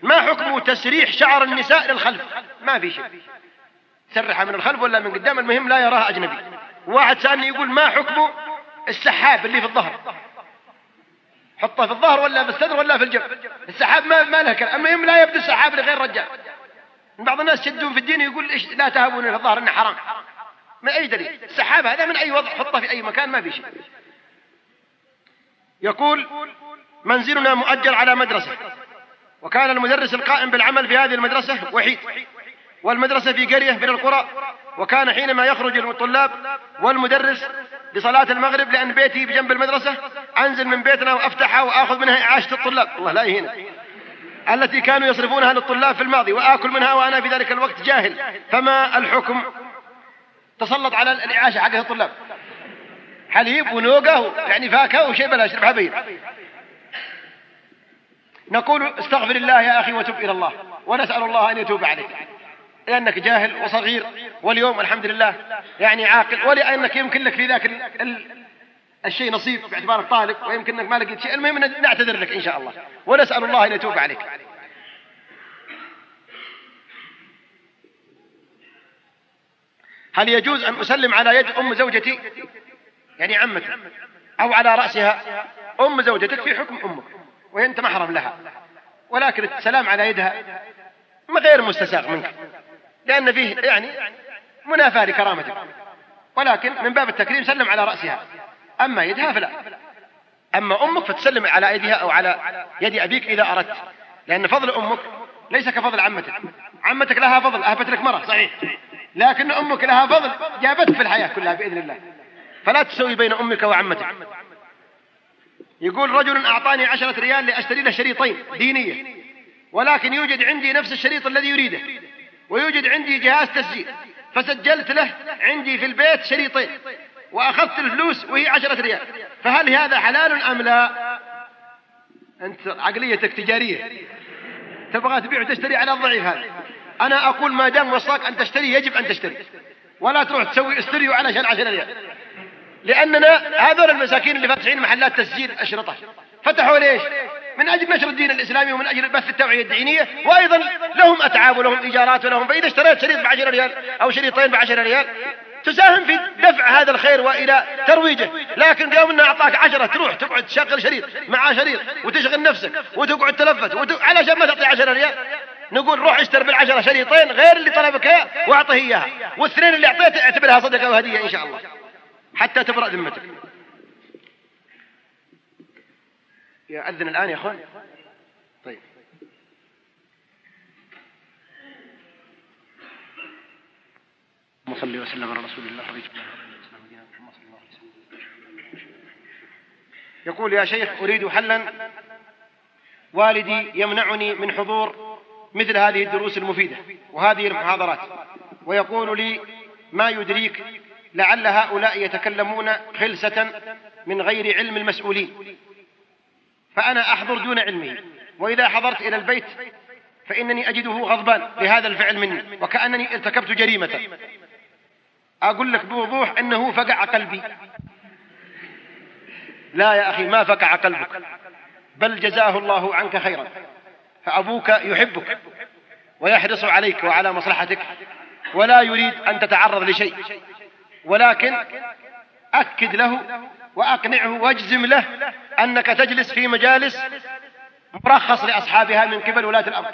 ما حكم تسريح شعر النساء للخلف؟ ما في شيء. سرحها من الخلف ولا من قدام؟ المهم لا يراها أجنبي. واحد سألني يقول ما حكم السحاب اللي في الظهر؟ حطه في الظهر ولا في الصدر ولا في الجنب؟ السحاب ما, ما له كلام. المهم لا يبدو السحاب لغير رجال. بعض الناس يشدون في الدين يقول إيش لا تهابون في الظهر إنه حرام. من أي دليل. السحاب هذا من أي وضع؟ حطه في أي مكان ما في شيء. يقول منزلنا مؤجر على مدرسة وكان المدرس القائم بالعمل في هذه المدرسة وحيد والمدرسة في قرية من القرى وكان حينما يخرج الطلاب والمدرس لصلاة المغرب لأن بيتي بجنب المدرسة أنزل من بيتنا وأفتحها وآخذ منها إعاشة الطلاب. الله لا يهينك. التي كانوا يصرفونها للطلاب في الماضي وآكل منها وأنا في ذلك الوقت جاهل. فما الحكم؟ تسلط على الإعاشة حق الطلاب. حليب ونوقة يعني فاكهة وشيء بلا يشرب حبيب. نقول استغفر الله يا أخي وتب إلى الله ونسأل الله أن يتوب عليك. لأنك جاهل وصغير واليوم الحمد لله يعني عاقل ولأنك يمكن لك في ذاك ال... ال... الشيء نصيب باعتبارك طالب ويمكن إنك ما لقيت شيء. المهم نعتذر لك إن شاء الله ونسأل الله أن يتوب عليك. هل يجوز أن أسلم على يد أم زوجتي؟ يعني عمتي أو على رأسها أم زوجتك في حكم أمك وانت محرم لها. ولكن السلام على يدها غير مستساغ منك لأن فيه يعني منافاة لكرامتك. ولكن من باب التكريم سلم على رأسها أما يدها فلا. أما أمك فتسلم على يدها أو على يد أبيك إذا أردت لأن فضل أمك ليس كفضل عمتك. عمتك لها فضل أهبت لك مرة صحيح. لكن أمك لها فضل جابتك في الحياة كلها بإذن الله. فلا تسوي بين أمك وعمتك. يقول رجل أعطاني عشرة ريال لأشتري له شريطين دينية ولكن يوجد عندي نفس الشريط الذي يريده ويوجد عندي جهاز تسجيل فسجلت له عندي في البيت شريطين وأخذت الفلوس وهي عشرة ريال. فهل هذا حلال أم لا؟ أنت عقليتك تجارية. تبغى تبيع وتشتري على الضعيف هذا. أنا أقول ما دام وصاك أن تشتري يجب أن تشتري. ولا تروح تسوي استريو علشان عشرة ريال. لأننا هذول المساكين اللي فاتحين محلات تسجيل أشرطة. فتحوا ليش؟ من أجل نشر الدين الإسلامي ومن أجل بث التوعية الدينية وأيضا لهم أتعاب ولهم إيجارات ولهم فإذا اشتريت شريط بعشرة ريال أو شريطين بعشرة ريال تساهم في دفع هذا الخير وإلى ترويجه. لكن يوم انه أعطاك عشرة تروح تقعد تشغل شريط مع شريط وتشغل نفسك وتقعد تلفت وت... علشان ما تعطي عشرة ريال نقول روح اشتر بالعشرة شريطين غير اللي طلبك اياه واعطه إياها. والاثنين اللي أعطيته اعتبرها صدقة وهدية إن شاء الله. حتى تبرأ ذمتك. يأذن الآن يا أخوان. طيب. صلى وسلم على رسول الله يقول يا شيخ أريد حلا. والدي يمنعني من حضور مثل هذه الدروس المفيدة وهذه المحاضرات. ويقول لي ما يدريك لعل هؤلاء يتكلمون خلسة من غير علم المسؤولين. فأنا أحضر دون علمه وإذا حضرت إلى البيت فإنني أجده غضبان لهذا الفعل مني وكأنني ارتكبت جريمة. أقول لك بوضوح أنه فقع قلبي. لا يا أخي ما فقع قلبك بل جزاه الله عنك خيرا. فأبوك يحبك ويحرص عليك وعلى مصلحتك ولا يريد أن تتعرض لشيء. ولكن أكد له وأقنعه واجزم له أنك تجلس في مجالس مرخص لأصحابها من قبل ولاة الأمر.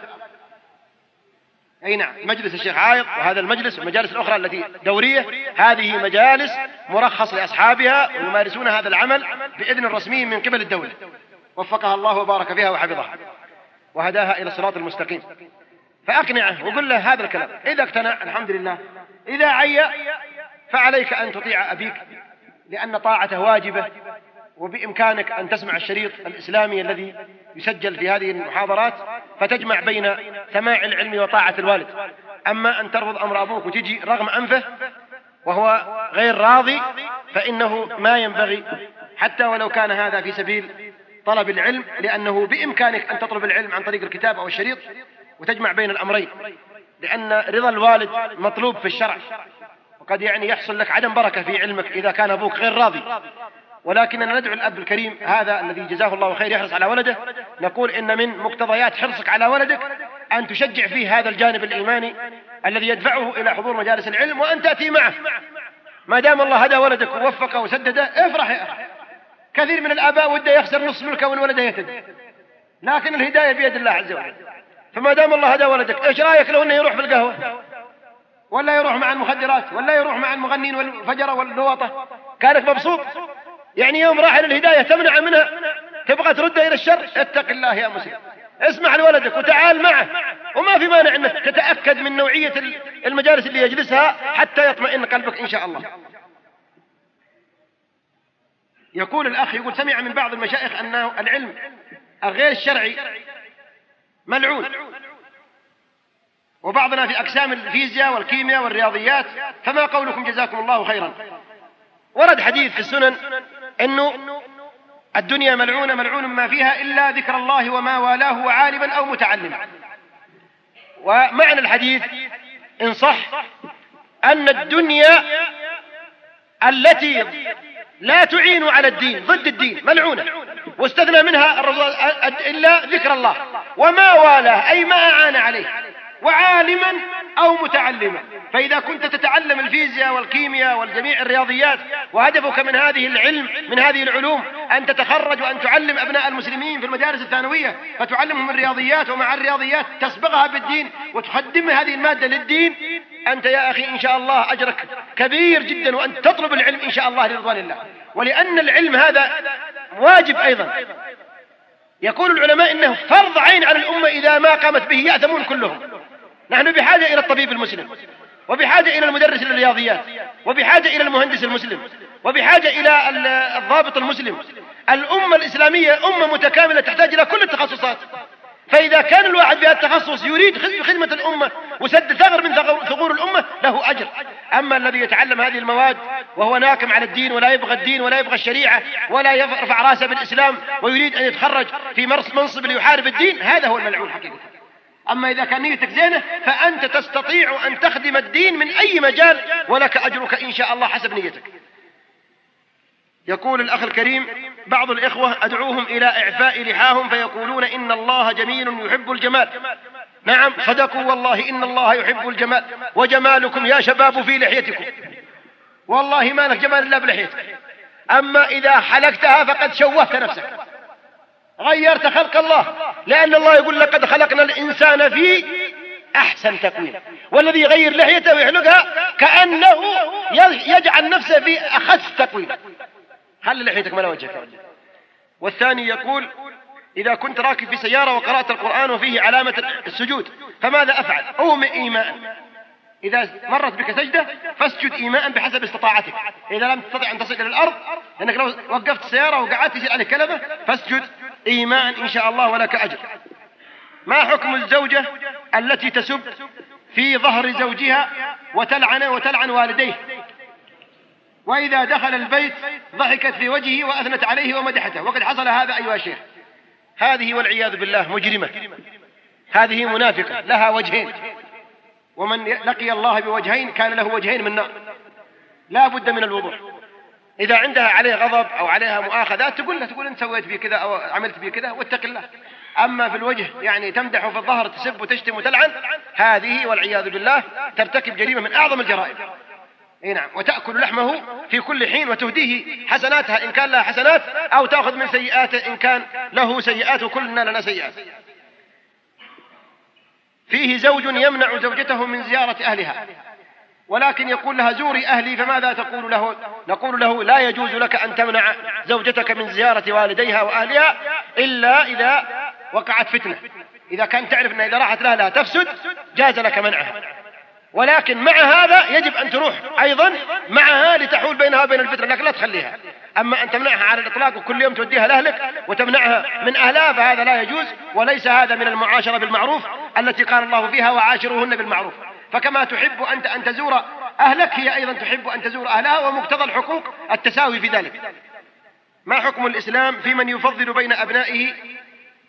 أي نعم مجلس الشيخ عايض وهذا المجلس والمجالس الأخرى التي دورية هذه مجالس مرخص لأصحابها ويمارسون هذا العمل بإذن رسمي من قبل الدولة. وفقها الله وبارك فيها وحفظها. وهداها إلى الصراط المستقيم. فأقنعه وقل له هذا الكلام. إذا اقتنع الحمد لله. إذا عي فعليك أن تطيع أبيك لأن طاعته واجبة وبإمكانك أن تسمع الشريط الإسلامي الذي يسجل في هذه المحاضرات فتجمع بين سماع العلم وطاعة الوالد. أما أن ترفض أمر أبوك وتجي رغم أنفه وهو غير راضي فإنه ما ينبغي حتى ولو كان هذا في سبيل طلب العلم لأنه بإمكانك أن تطلب العلم عن طريق الكتاب أو الشريط وتجمع بين الأمرين. لأن رضا الوالد مطلوب في الشرع. وقد يعني يحصل لك عدم بركة في علمك إذا كان أبوك غير راضي. ولكننا ندعو الأب الكريم هذا الذي جزاه الله خير يحرص على ولده. نقول إن من مقتضيات حرصك على ولدك أن تشجع فيه هذا الجانب الإيماني الذي يدفعه إلى حضور مجالس العلم وأن تأتي معه. ما دام الله هدى ولدك ووفقه وسدده افرح يا أخي. كثير من الآباء وده يخسر نصف ملكه وإن ولده يهتدي لكن الهداية بيد الله عز وجل. فما دام الله هدى ولدك إيش رأيك لو إنه يروح في القهوه ولا يروح مع المخدرات ولا يروح مع المغنين والفجره واللواطه كانك مبسوط. يعني يوم راح إلى الهداية تمنع منها تبغى ترده إلى الشر. اتق الله يا مسلم اسمع لولدك وتعال معه. وما في مانع إنك تتأكد من نوعية المجالس اللي يجلسها حتى يطمئن قلبك إن شاء الله. يقول الأخ يقول سمع من بعض المشايخ انه العلم الغير الشرعي ملعون. وبعضنا في أقسام الفيزياء والكيمياء والرياضيات فما قولكم جزاكم الله خيرا. ورد حديث في السنن أنه الدنيا ملعونة ملعون ما فيها إلا ذكر الله وما والاه عالما أو متعلما. ومعنى الحديث إن صح أن الدنيا التي لا تعين على الدين ضد الدين ملعونة. واستثنى منها إلا ذكر الله وما والاه أي ما أعان عليه. وعالما أو متعلما. فإذا كنت تتعلم الفيزياء والكيمياء والجميع الرياضيات وهدفك من هذه العلم من هذه العلوم أن تتخرج وأن تعلم أبناء المسلمين في المدارس الثانوية. فتعلمهم الرياضيات ومع الرياضيات تسبقها بالدين وتقدم هذه المادة للدين. أنت يا أخي إن شاء الله أجرك كبير جدا وأنت تطلب العلم إن شاء الله لرضوان الله. ولأن العلم هذا واجب أيضا. يقول العلماء إنه فرض عين على الأمة إذا ما قامت به يأثمون كلهم. نحن بحاجة إلى الطبيب المسلم وبحاجة إلى المدرس للرياضيات وبحاجة إلى المهندس المسلم وبحاجة إلى الضابط المسلم. الأمة الإسلامية أمة متكاملة تحتاج إلى كل التخصصات. فإذا كان الواحد بهذا التخصص يريد خدمة الأمة وسد ثغر من ثغور الأمة له أجر. أما الذي يتعلم هذه المواد وهو ناكم على الدين ولا يبغى الدين ولا يبغى الشريعة ولا يرفع رأسه بالإسلام ويريد أن يتخرج في منصب ليحارب الدين هذا هو الملعون حقيقة. أما إذا كان نيتك زينة فأنت تستطيع أن تخدم الدين من أي مجال ولك أجرك إن شاء الله حسب نيتك. يقول الأخ الكريم بعض الإخوة أدعوهم إلى إعفاء لحاهم فيقولون إن الله جميل يحب الجمال. نعم صدقوا والله إن الله يحب الجمال. وجمالكم يا شباب في لحيتكم. والله ما لك جمال إلا بلحيتك. أما إذا حلقتها فقد شوهت نفسك. غيرت خلق الله. لأن الله يقول لقد خلقنا الإنسان في أحسن تقويم. والذي يغير لحيته ويحلقها كأنه يجعل نفسه في أخس تقويم. خلي لحيتك من وجهك. والثاني يقول إذا كنت راكب في سيارة وقرأت القرآن وفيه علامة السجود فماذا أفعل؟ أوم إيماء. إذا مرت بك سجدة فاسجد إيماء بحسب استطاعتك. إذا لم تستطع أن تصل إلى الأرض لأنك لو وقفت السيارة وقعدت يصير عليك كلمة فاسجد إيماء إن شاء الله ولك أجر. ما حكم الزوجة التي تسب في ظهر زوجها وتلعن وتلعن والديه؟ وإذا دخل البيت ضحكت في وجهه وأثنت عليه ومدحته. وقد حصل هذا أيها الشيخ. هذه والعياذ بالله مجرمة. هذه منافقة لها وجهين. ومن لقي الله بوجهين كان له وجهين من نار. لا بد من الوضوح. إذا عندها عليه غضب أو عليها مؤاخذات تقول له تقول أنت سويت في كذا أو عملت في كذا واتق الله. أما في الوجه يعني تمدح في الظهر تسب وتشتم وتلعن هذه والعياذ بالله ترتكب جريمة من أعظم الجرائم. إي نعم. وتأكل لحمه في كل حين وتهديه حسناتها إن كان لها حسنات أو تأخذ من سيئاته إن كان له سيئات وكلنا لنا سيئات. فيه زوج يمنع زوجته من زيارة أهلها. ولكن يقول لها زوري أهلي فماذا تقول له؟ نقول له لا يجوز لك أن تمنع زوجتك من زيارة والديها وأهلها إلا إذا وقعت فتنة. إذا كان تعرف أن إذا راحت لها لا تفسد جاز لك منعها. ولكن مع هذا يجب أن تروح أيضا معها لتحول بينها وبين الفتنة لكن لا تخليها. أما أن تمنعها على الإطلاق وكل يوم توديها لأهلك وتمنعها من أهلها فهذا لا يجوز وليس هذا من المعاشرة بالمعروف التي قال الله فيها وعاشروهن بالمعروف. فكما تحب أنت أن تزور أهلك هي أيضا تحب أن تزور أهلها ومقتضى الحقوق التساوي في ذلك. ما حكم الإسلام في من يفضل بين أبنائه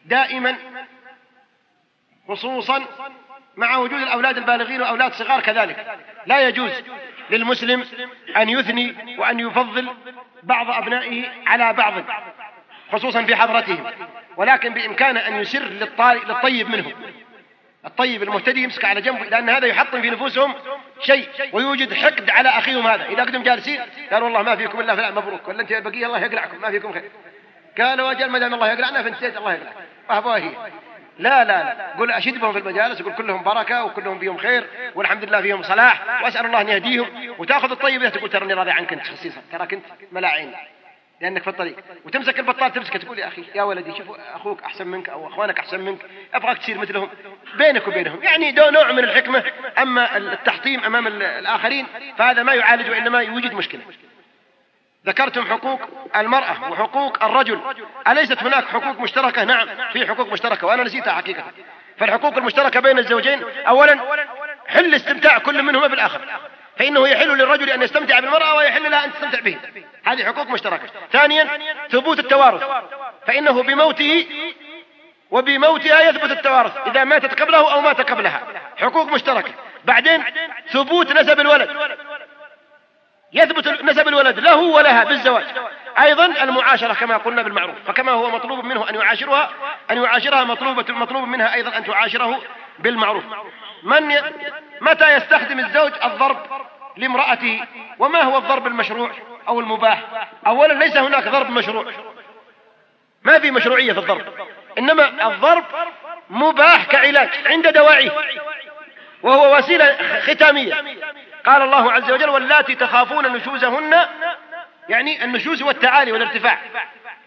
دائما خصوصا مع وجود الأولاد البالغين وأولاد صغار كذلك؟ لا يجوز للمسلم أن يثني وأن يفضل بعض أبنائه على بعض خصوصا في حضرتهم ولكن بإمكانه أن يسر للطيب منهم. الطيب المهتدي يمسك على جنبه لأن هذا يحطم في نفوسهم شيء ويوجد حقد على أخيهم هذا. إذا قدم جالسين قالوا والله ما فيكم إلا فلان مبروك ولا أنت بقية الله يقلعكم ما فيكم خير. قالوا أجل ما دام الله يقلعنا فانتهيت الله يقلعك. أهبوها هي لا لا لا. قل أشدهم في المجالس يقول كلهم بركة وكلهم فيهم خير والحمد لله فيهم صلاح وأسأل الله أن يهديهم وتأخذ الطيب تقول ترى راضي عنك أنت خصيصا. تراك أنت ملاعين. لأنك في الطريق. وتمسك البطال تمسكه تقول يا أخي يا ولدي شوف أخوك أحسن منك أو أخوانك أحسن منك أبغاك تصير مثلهم. بينك وبينهم. يعني دو نوع من الحكمة. أما التحطيم أمام الآخرين فهذا ما يعالج وإنما يوجد مشكلة. ذكرتم حقوق المرأة وحقوق الرجل. أليست هناك حقوق مشتركة؟ نعم في حقوق مشتركة وأنا نسيتها حقيقة. فالحقوق المشتركة بين الزوجين أولا حل استمتاع كل منهما بالآخر. فإنه يحل للرجل أن يستمتع بالمرأة ويحل لها أن تستمتع به. هذه حقوق مشتركة. ثانيا ثبوت التوارث. فإنه بموته وبموتها يثبت التوارث إذا ماتت قبله أو مات قبلها. حقوق مشتركة. بعدين ثبوت نسب الولد. يثبت نسب الولد له ولها بالزواج. أيضا المعاشرة كما قلنا بالمعروف فكما هو مطلوب منه أن يعاشرها أن يعاشرها مطلوبة مطلوب منها أيضا أن تعاشره بالمعروف. من ي... متى يستخدم الزوج الضرب لامرأته؟ وما هو الضرب المشروع أو المباح؟ أولا ليس هناك ضرب مشروع. ما في مشروعية في الضرب. إنما الضرب مباح كعلاج عند دواعيه وهو وسيلة ختامية. قال الله عز وجل واللاتي تخافون نشوزهن يعني النشوز والتعالي والارتفاع.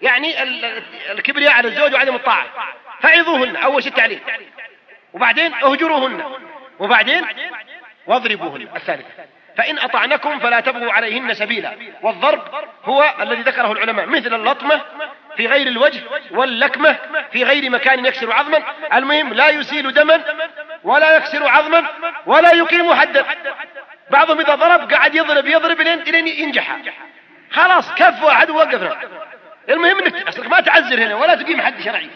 يعني الكبرياء على الزوج وعدم الطاعة. فعظوهن أول شيء التعليم وبعدين اهجروهن. وبعدين واضربوهن الثالثة. فإن أطعنكم فلا تبغوا عليهن سبيلا. والضرب هو الذي ذكره العلماء. مثل اللطمة في غير الوجه واللكمة في غير مكان يكسر عظما. المهم لا يسيل دما ولا يكسر عظما ولا يقيم حدا. بعضهم إذا ضرب قاعد يضرب يضرب لين ينجح. خلاص كف واحد ووقفنا. المهم إنك أصلك ما تعزر هنا ولا تقيم حد شرعي.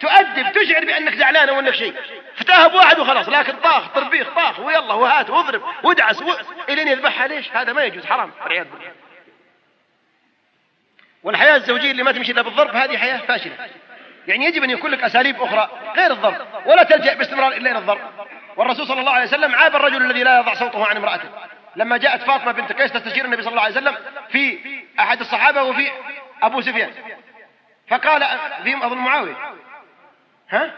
تؤدب تشعر بأنك زعلان أو انك شيء. فتاها بواحد وخلاص لكن طاخ طربيخ طاخ ويلا وهات واضرب وادعس و... الين يذبحها ليش؟ هذا ما يجوز حرام. والعياذ بالله. والحياة الزوجية اللي ما تمشي إلا بالضرب هذه حياة فاشلة. يعني يجب أن يكون لك أساليب أخرى غير الضرب ولا تلجأ باستمرار إلا إلى الضرب. والرسول صلى الله عليه وسلم عاب الرجل الذي لا يضع صوته عن امرأته. لما جاءت فاطمة بنت قيس تستشير النبي صلى الله عليه وسلم في أحد الصحابة وفي أبو سفيان. فقال فيهم أظن معاوية. ها؟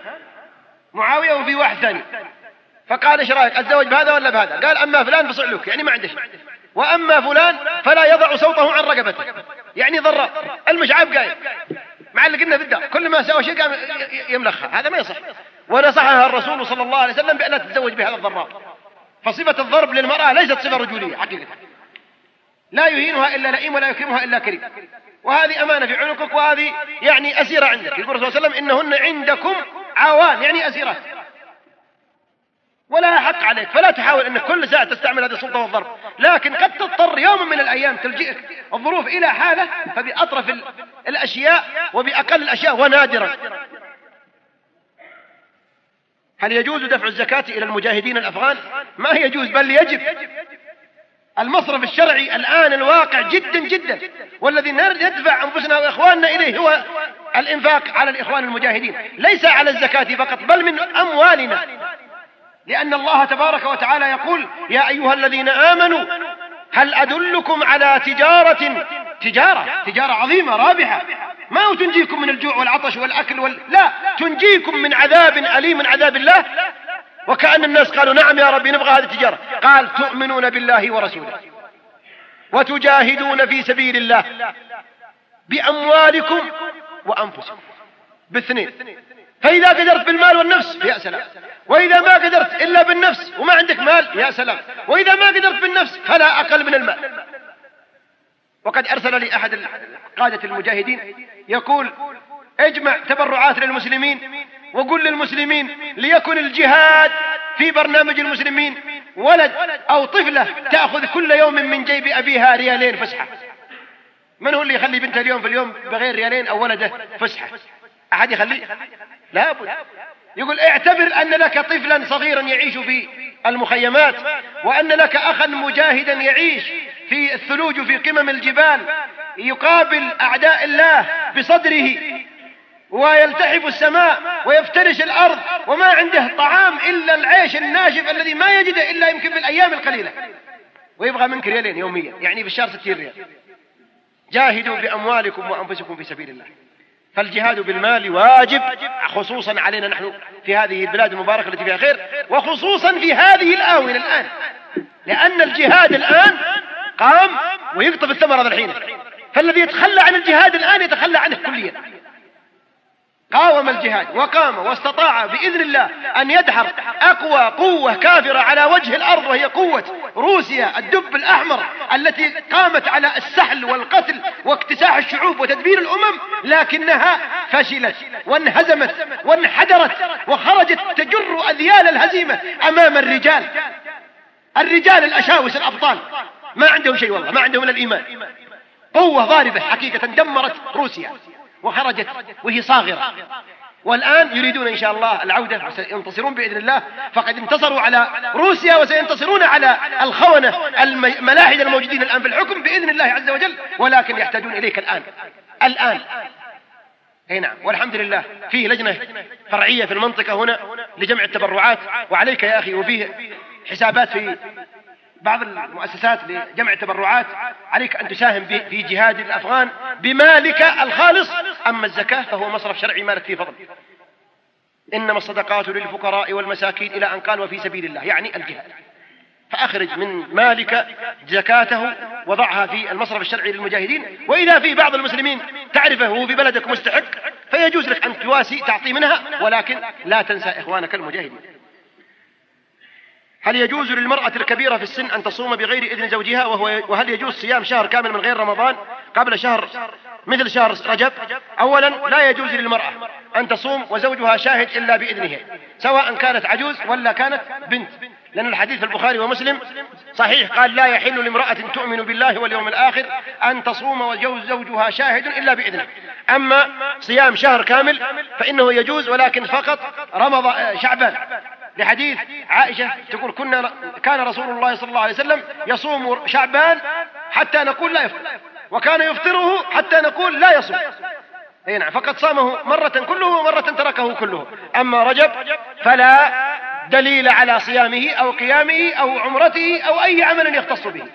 معاوية وفي واحد ثاني. فقال إيش رأيك؟ اتزوج بهذا ولا بهذا؟ قال أما فلان فصعلوك يعني ما عنده وأما فلان فلا يضع صوته عن رقبته. يعني ضراء المشعب قايل. معلقنا في الدار كل ما سوى شيء قام يملخها. هذا ما يصح. ونصحها الرسول صلى الله عليه وسلم بأن لا تتزوج بهذا الضراب فصفة الضرب للمرأة ليست صفة رجولية حقيقة. لا يهينها إلا لئيم ولا يكرمها إلا كريم. وهذه أمانة في عنقك وهذه يعني أسيرة عندك. يقول الرسول صلى الله عليه وسلم إنهن عندكم عوان يعني أسيرات ولها حق عليك. فلا تحاول أنك كل ساعة تستعمل هذه السلطة والضرب. لكن قد تضطر يوم من الأيام تلجئك الظروف إلى حالة فبأطرف الأشياء وبأقل الأشياء ونادرا هل يجوز دفع الزكاة إلى المجاهدين الأفغان؟ ما يجوز بل يجب. المصرف الشرعي الآن الواقع جدا جدا والذي ندفع أنفسنا وإخواننا إليه هو الإنفاق على الإخوان المجاهدين. ليس على الزكاة فقط بل من أموالنا. لأن الله تبارك وتعالى يقول يا أيها الذين آمنوا هل أدلكم على تجارة تجارة تجارة عظيمة رابحة؟ ما تنجيكم من الجوع والعطش والأكل وال... لا تنجيكم من عذاب أليم من عذاب الله؟ وكأن الناس قالوا نعم يا ربي نبغى هذه التجارة. قال تؤمنون بالله ورسوله وتجاهدون في سبيل الله بأموالكم وأنفسكم. باثنين. فإذا قدرت بالمال والنفس يا سلام. وإذا ما قدرت إلا بالنفس وما عندك مال يا سلام. وإذا ما قدرت بالنفس فلا أقل من المال. وقد أرسل لي أحد قادة المجاهدين يقول اجمع تبرعات للمسلمين وقل للمسلمين ليكن الجهاد في برنامج المسلمين ولد أو طفلة تأخذ كل يوم من جيب أبيها ريالين فسحة. من هو اللي يخلي بنته اليوم في اليوم بغير ريالين أو ولده فسحة؟ أحد يخلي؟ لا بد. يقول اعتبر أن لك طفلا صغيرا يعيش في المخيمات وأن لك أخا مجاهدا يعيش في الثلوج في قمم الجبال يقابل أعداء الله بصدره ويلتحف السماء ويفترش الأرض وما عنده طعام إلا العيش الناشف الذي ما يجده إلا يمكن بالأيام القليلة. ويبغى منك ريالين يوميا يعني في الشهر ستين ريال. جاهدوا بأموالكم وأنفسكم في سبيل الله. فالجهاد بالمال واجب خصوصا علينا نحن في هذه البلاد المباركة التي فيها خير وخصوصا في هذه الآونة الآن. لأن الجهاد الآن قام ويقطف الثمر هذا الحين. فالذي يتخلى عن الجهاد الآن يتخلى عنه كليا. قاوم الجهاد وقام واستطاع بإذن الله أن يدحر أقوى قوة كافرة على وجه الأرض وهي قوة روسيا الدب الأحمر التي قامت على السحل والقتل واكتساح الشعوب وتدبير الأمم لكنها فشلت وانهزمت وانحدرت وخرجت تجر أذيال الهزيمة أمام الرجال. الرجال الأشاوس الأبطال. ما عندهم شيء والله ما عندهم إلا الإيمان. قوة ضاربة حقيقة دمرت روسيا. وخرجت وهي صاغرة. والآن يريدون إن شاء الله العودة وسينتصرون بإذن الله. فقد انتصروا على روسيا وسينتصرون على الخونة الملاحد الموجودين الآن في الحكم بإذن الله عز وجل ولكن يحتاجون إليك الآن. الآن. أي نعم. والحمد لله. فيه لجنة فرعية في المنطقة هنا لجمع التبرعات وعليك يا أخي وفيه حسابات في بعض المؤسسات لجمع التبرعات عليك أن تساهم في جهاد الأفغان بمالك الخالص. أما الزكاة فهو مصرف شرعي مالك فيه فضل إنما الصدقات للفقراء والمساكين إلى أن قال وفي سبيل الله يعني الجهاد. فأخرج من مالك زكاته وضعها في المصرف الشرعي للمجاهدين. وإذا في بعض المسلمين تعرفه هو في بلدك مستحق فيجوز لك أن تواسي تعطي منها ولكن لا تنسى إخوانك المجاهدين. هل يجوز للمرأة الكبيرة في السن أن تصوم بغير إذن زوجها وهو وهل يجوز صيام شهر كامل من غير رمضان قبل شهر مثل شهر رجب؟ أولا لا يجوز للمرأة أن تصوم وزوجها شاهد إلا بإذنه سواء كانت عجوز ولا كانت بنت. لأن الحديث في البخاري ومسلم صحيح قال لا يحل لامرأة تؤمن بالله واليوم الآخر أن تصوم وجوز زوجها شاهد إلا بإذنه. أما صيام شهر كامل فإنه يجوز ولكن فقط رمضان شعبان. لحديث عائشة تقول كنا كان رسول الله صلى الله عليه وسلم يصوم شعبان حتى نقول لا يفطر. وكان يفطره حتى نقول لا يصوم. أي نعم فقد صامه مرة كله ومرة تركه كله. أما رجب فلا دليل على صيامه أو قيامه أو عمرته أو أي عمل يختص به.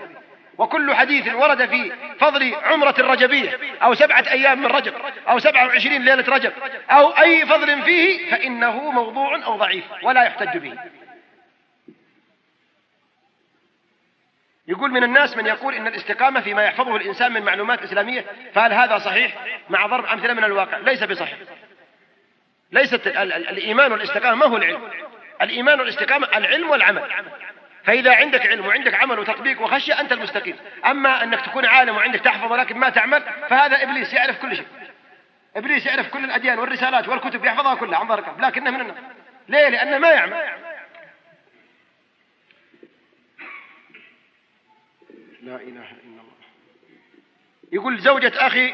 وكل حديث ورد في فضل عمرة الرجبية أو سبعة أيام من رجب أو سبعة وعشرين ليلة رجب أو أي فضل فيه فإنه موضوع أو ضعيف ولا يحتج به. يقول من الناس من يقول إن الاستقامة فيما يحفظه الإنسان من معلومات إسلامية فهل هذا صحيح؟ مع ضرب أمثلة من الواقع. ليس بصحيح. ليست الإيمان والاستقامة ما هو العلم؟ الإيمان والاستقامة العلم والعمل. فإذا عندك علم وعندك عمل وتطبيق وخشية أنت المستقيم. أما أنك تكون عالم وعندك تحفظ ولكن ما تعمل فهذا إبليس يعرف كل شيء. إبليس يعرف كل الأديان والرسالات والكتب يحفظها كلها عن ظهر لكنه من الناس. ليه؟ لأنه ما يعمل. لا إله إلا الله. يقول زوجة أخي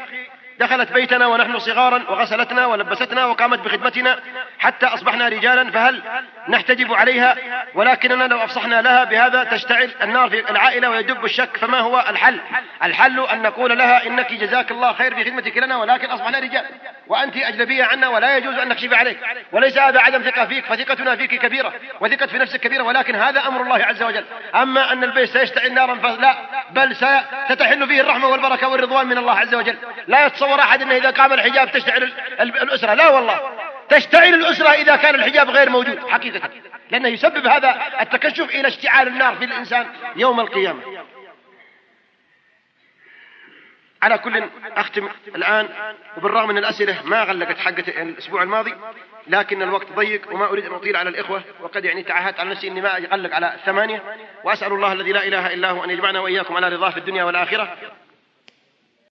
دخلت بيتنا ونحن صغارا وغسلتنا ولبستنا وقامت بخدمتنا حتى أصبحنا رجالا فهل نحتجب عليها؟ ولكننا لو أفصحنا لها بهذا تشتعل النار في العائلة ويدب الشك فما هو الحل؟ الحل أن نقول لها إنك جزاك الله خير بخدمتك لنا ولكن أصبحنا رجال وأنت أجنبية عنا ولا يجوز أن نكشف عليك وليس هذا عدم ثقة فيك فثقتنا فيك كبيرة وثقة في نفسك كبيرة ولكن هذا أمر الله عز وجل. أما أن البيت سيشتعل نارا فلا بل ستحل فيه الرحمة والبركة والرضوان من الله عز وجل. لا يتصور أحد أنه إذا قام الحجاب تشتعل الأسرة؟ لا والله. تشتعل الأسرة إذا كان الحجاب غير موجود حقيقة. لأنه يسبب هذا التكشف إلى اشتعال النار في الإنسان يوم القيامة. على كل أختم الآن وبالرغم من الأسئلة ما غلقت حقة الأسبوع الماضي لكن الوقت ضيق وما أريد أن أطيل على الإخوة وقد يعني تعهدت على نفسي أني ما أغلق على الثمانية وأسأل الله الذي لا إله إلا هو أن يجمعنا وإياكم على رضاه في الدنيا والآخرة.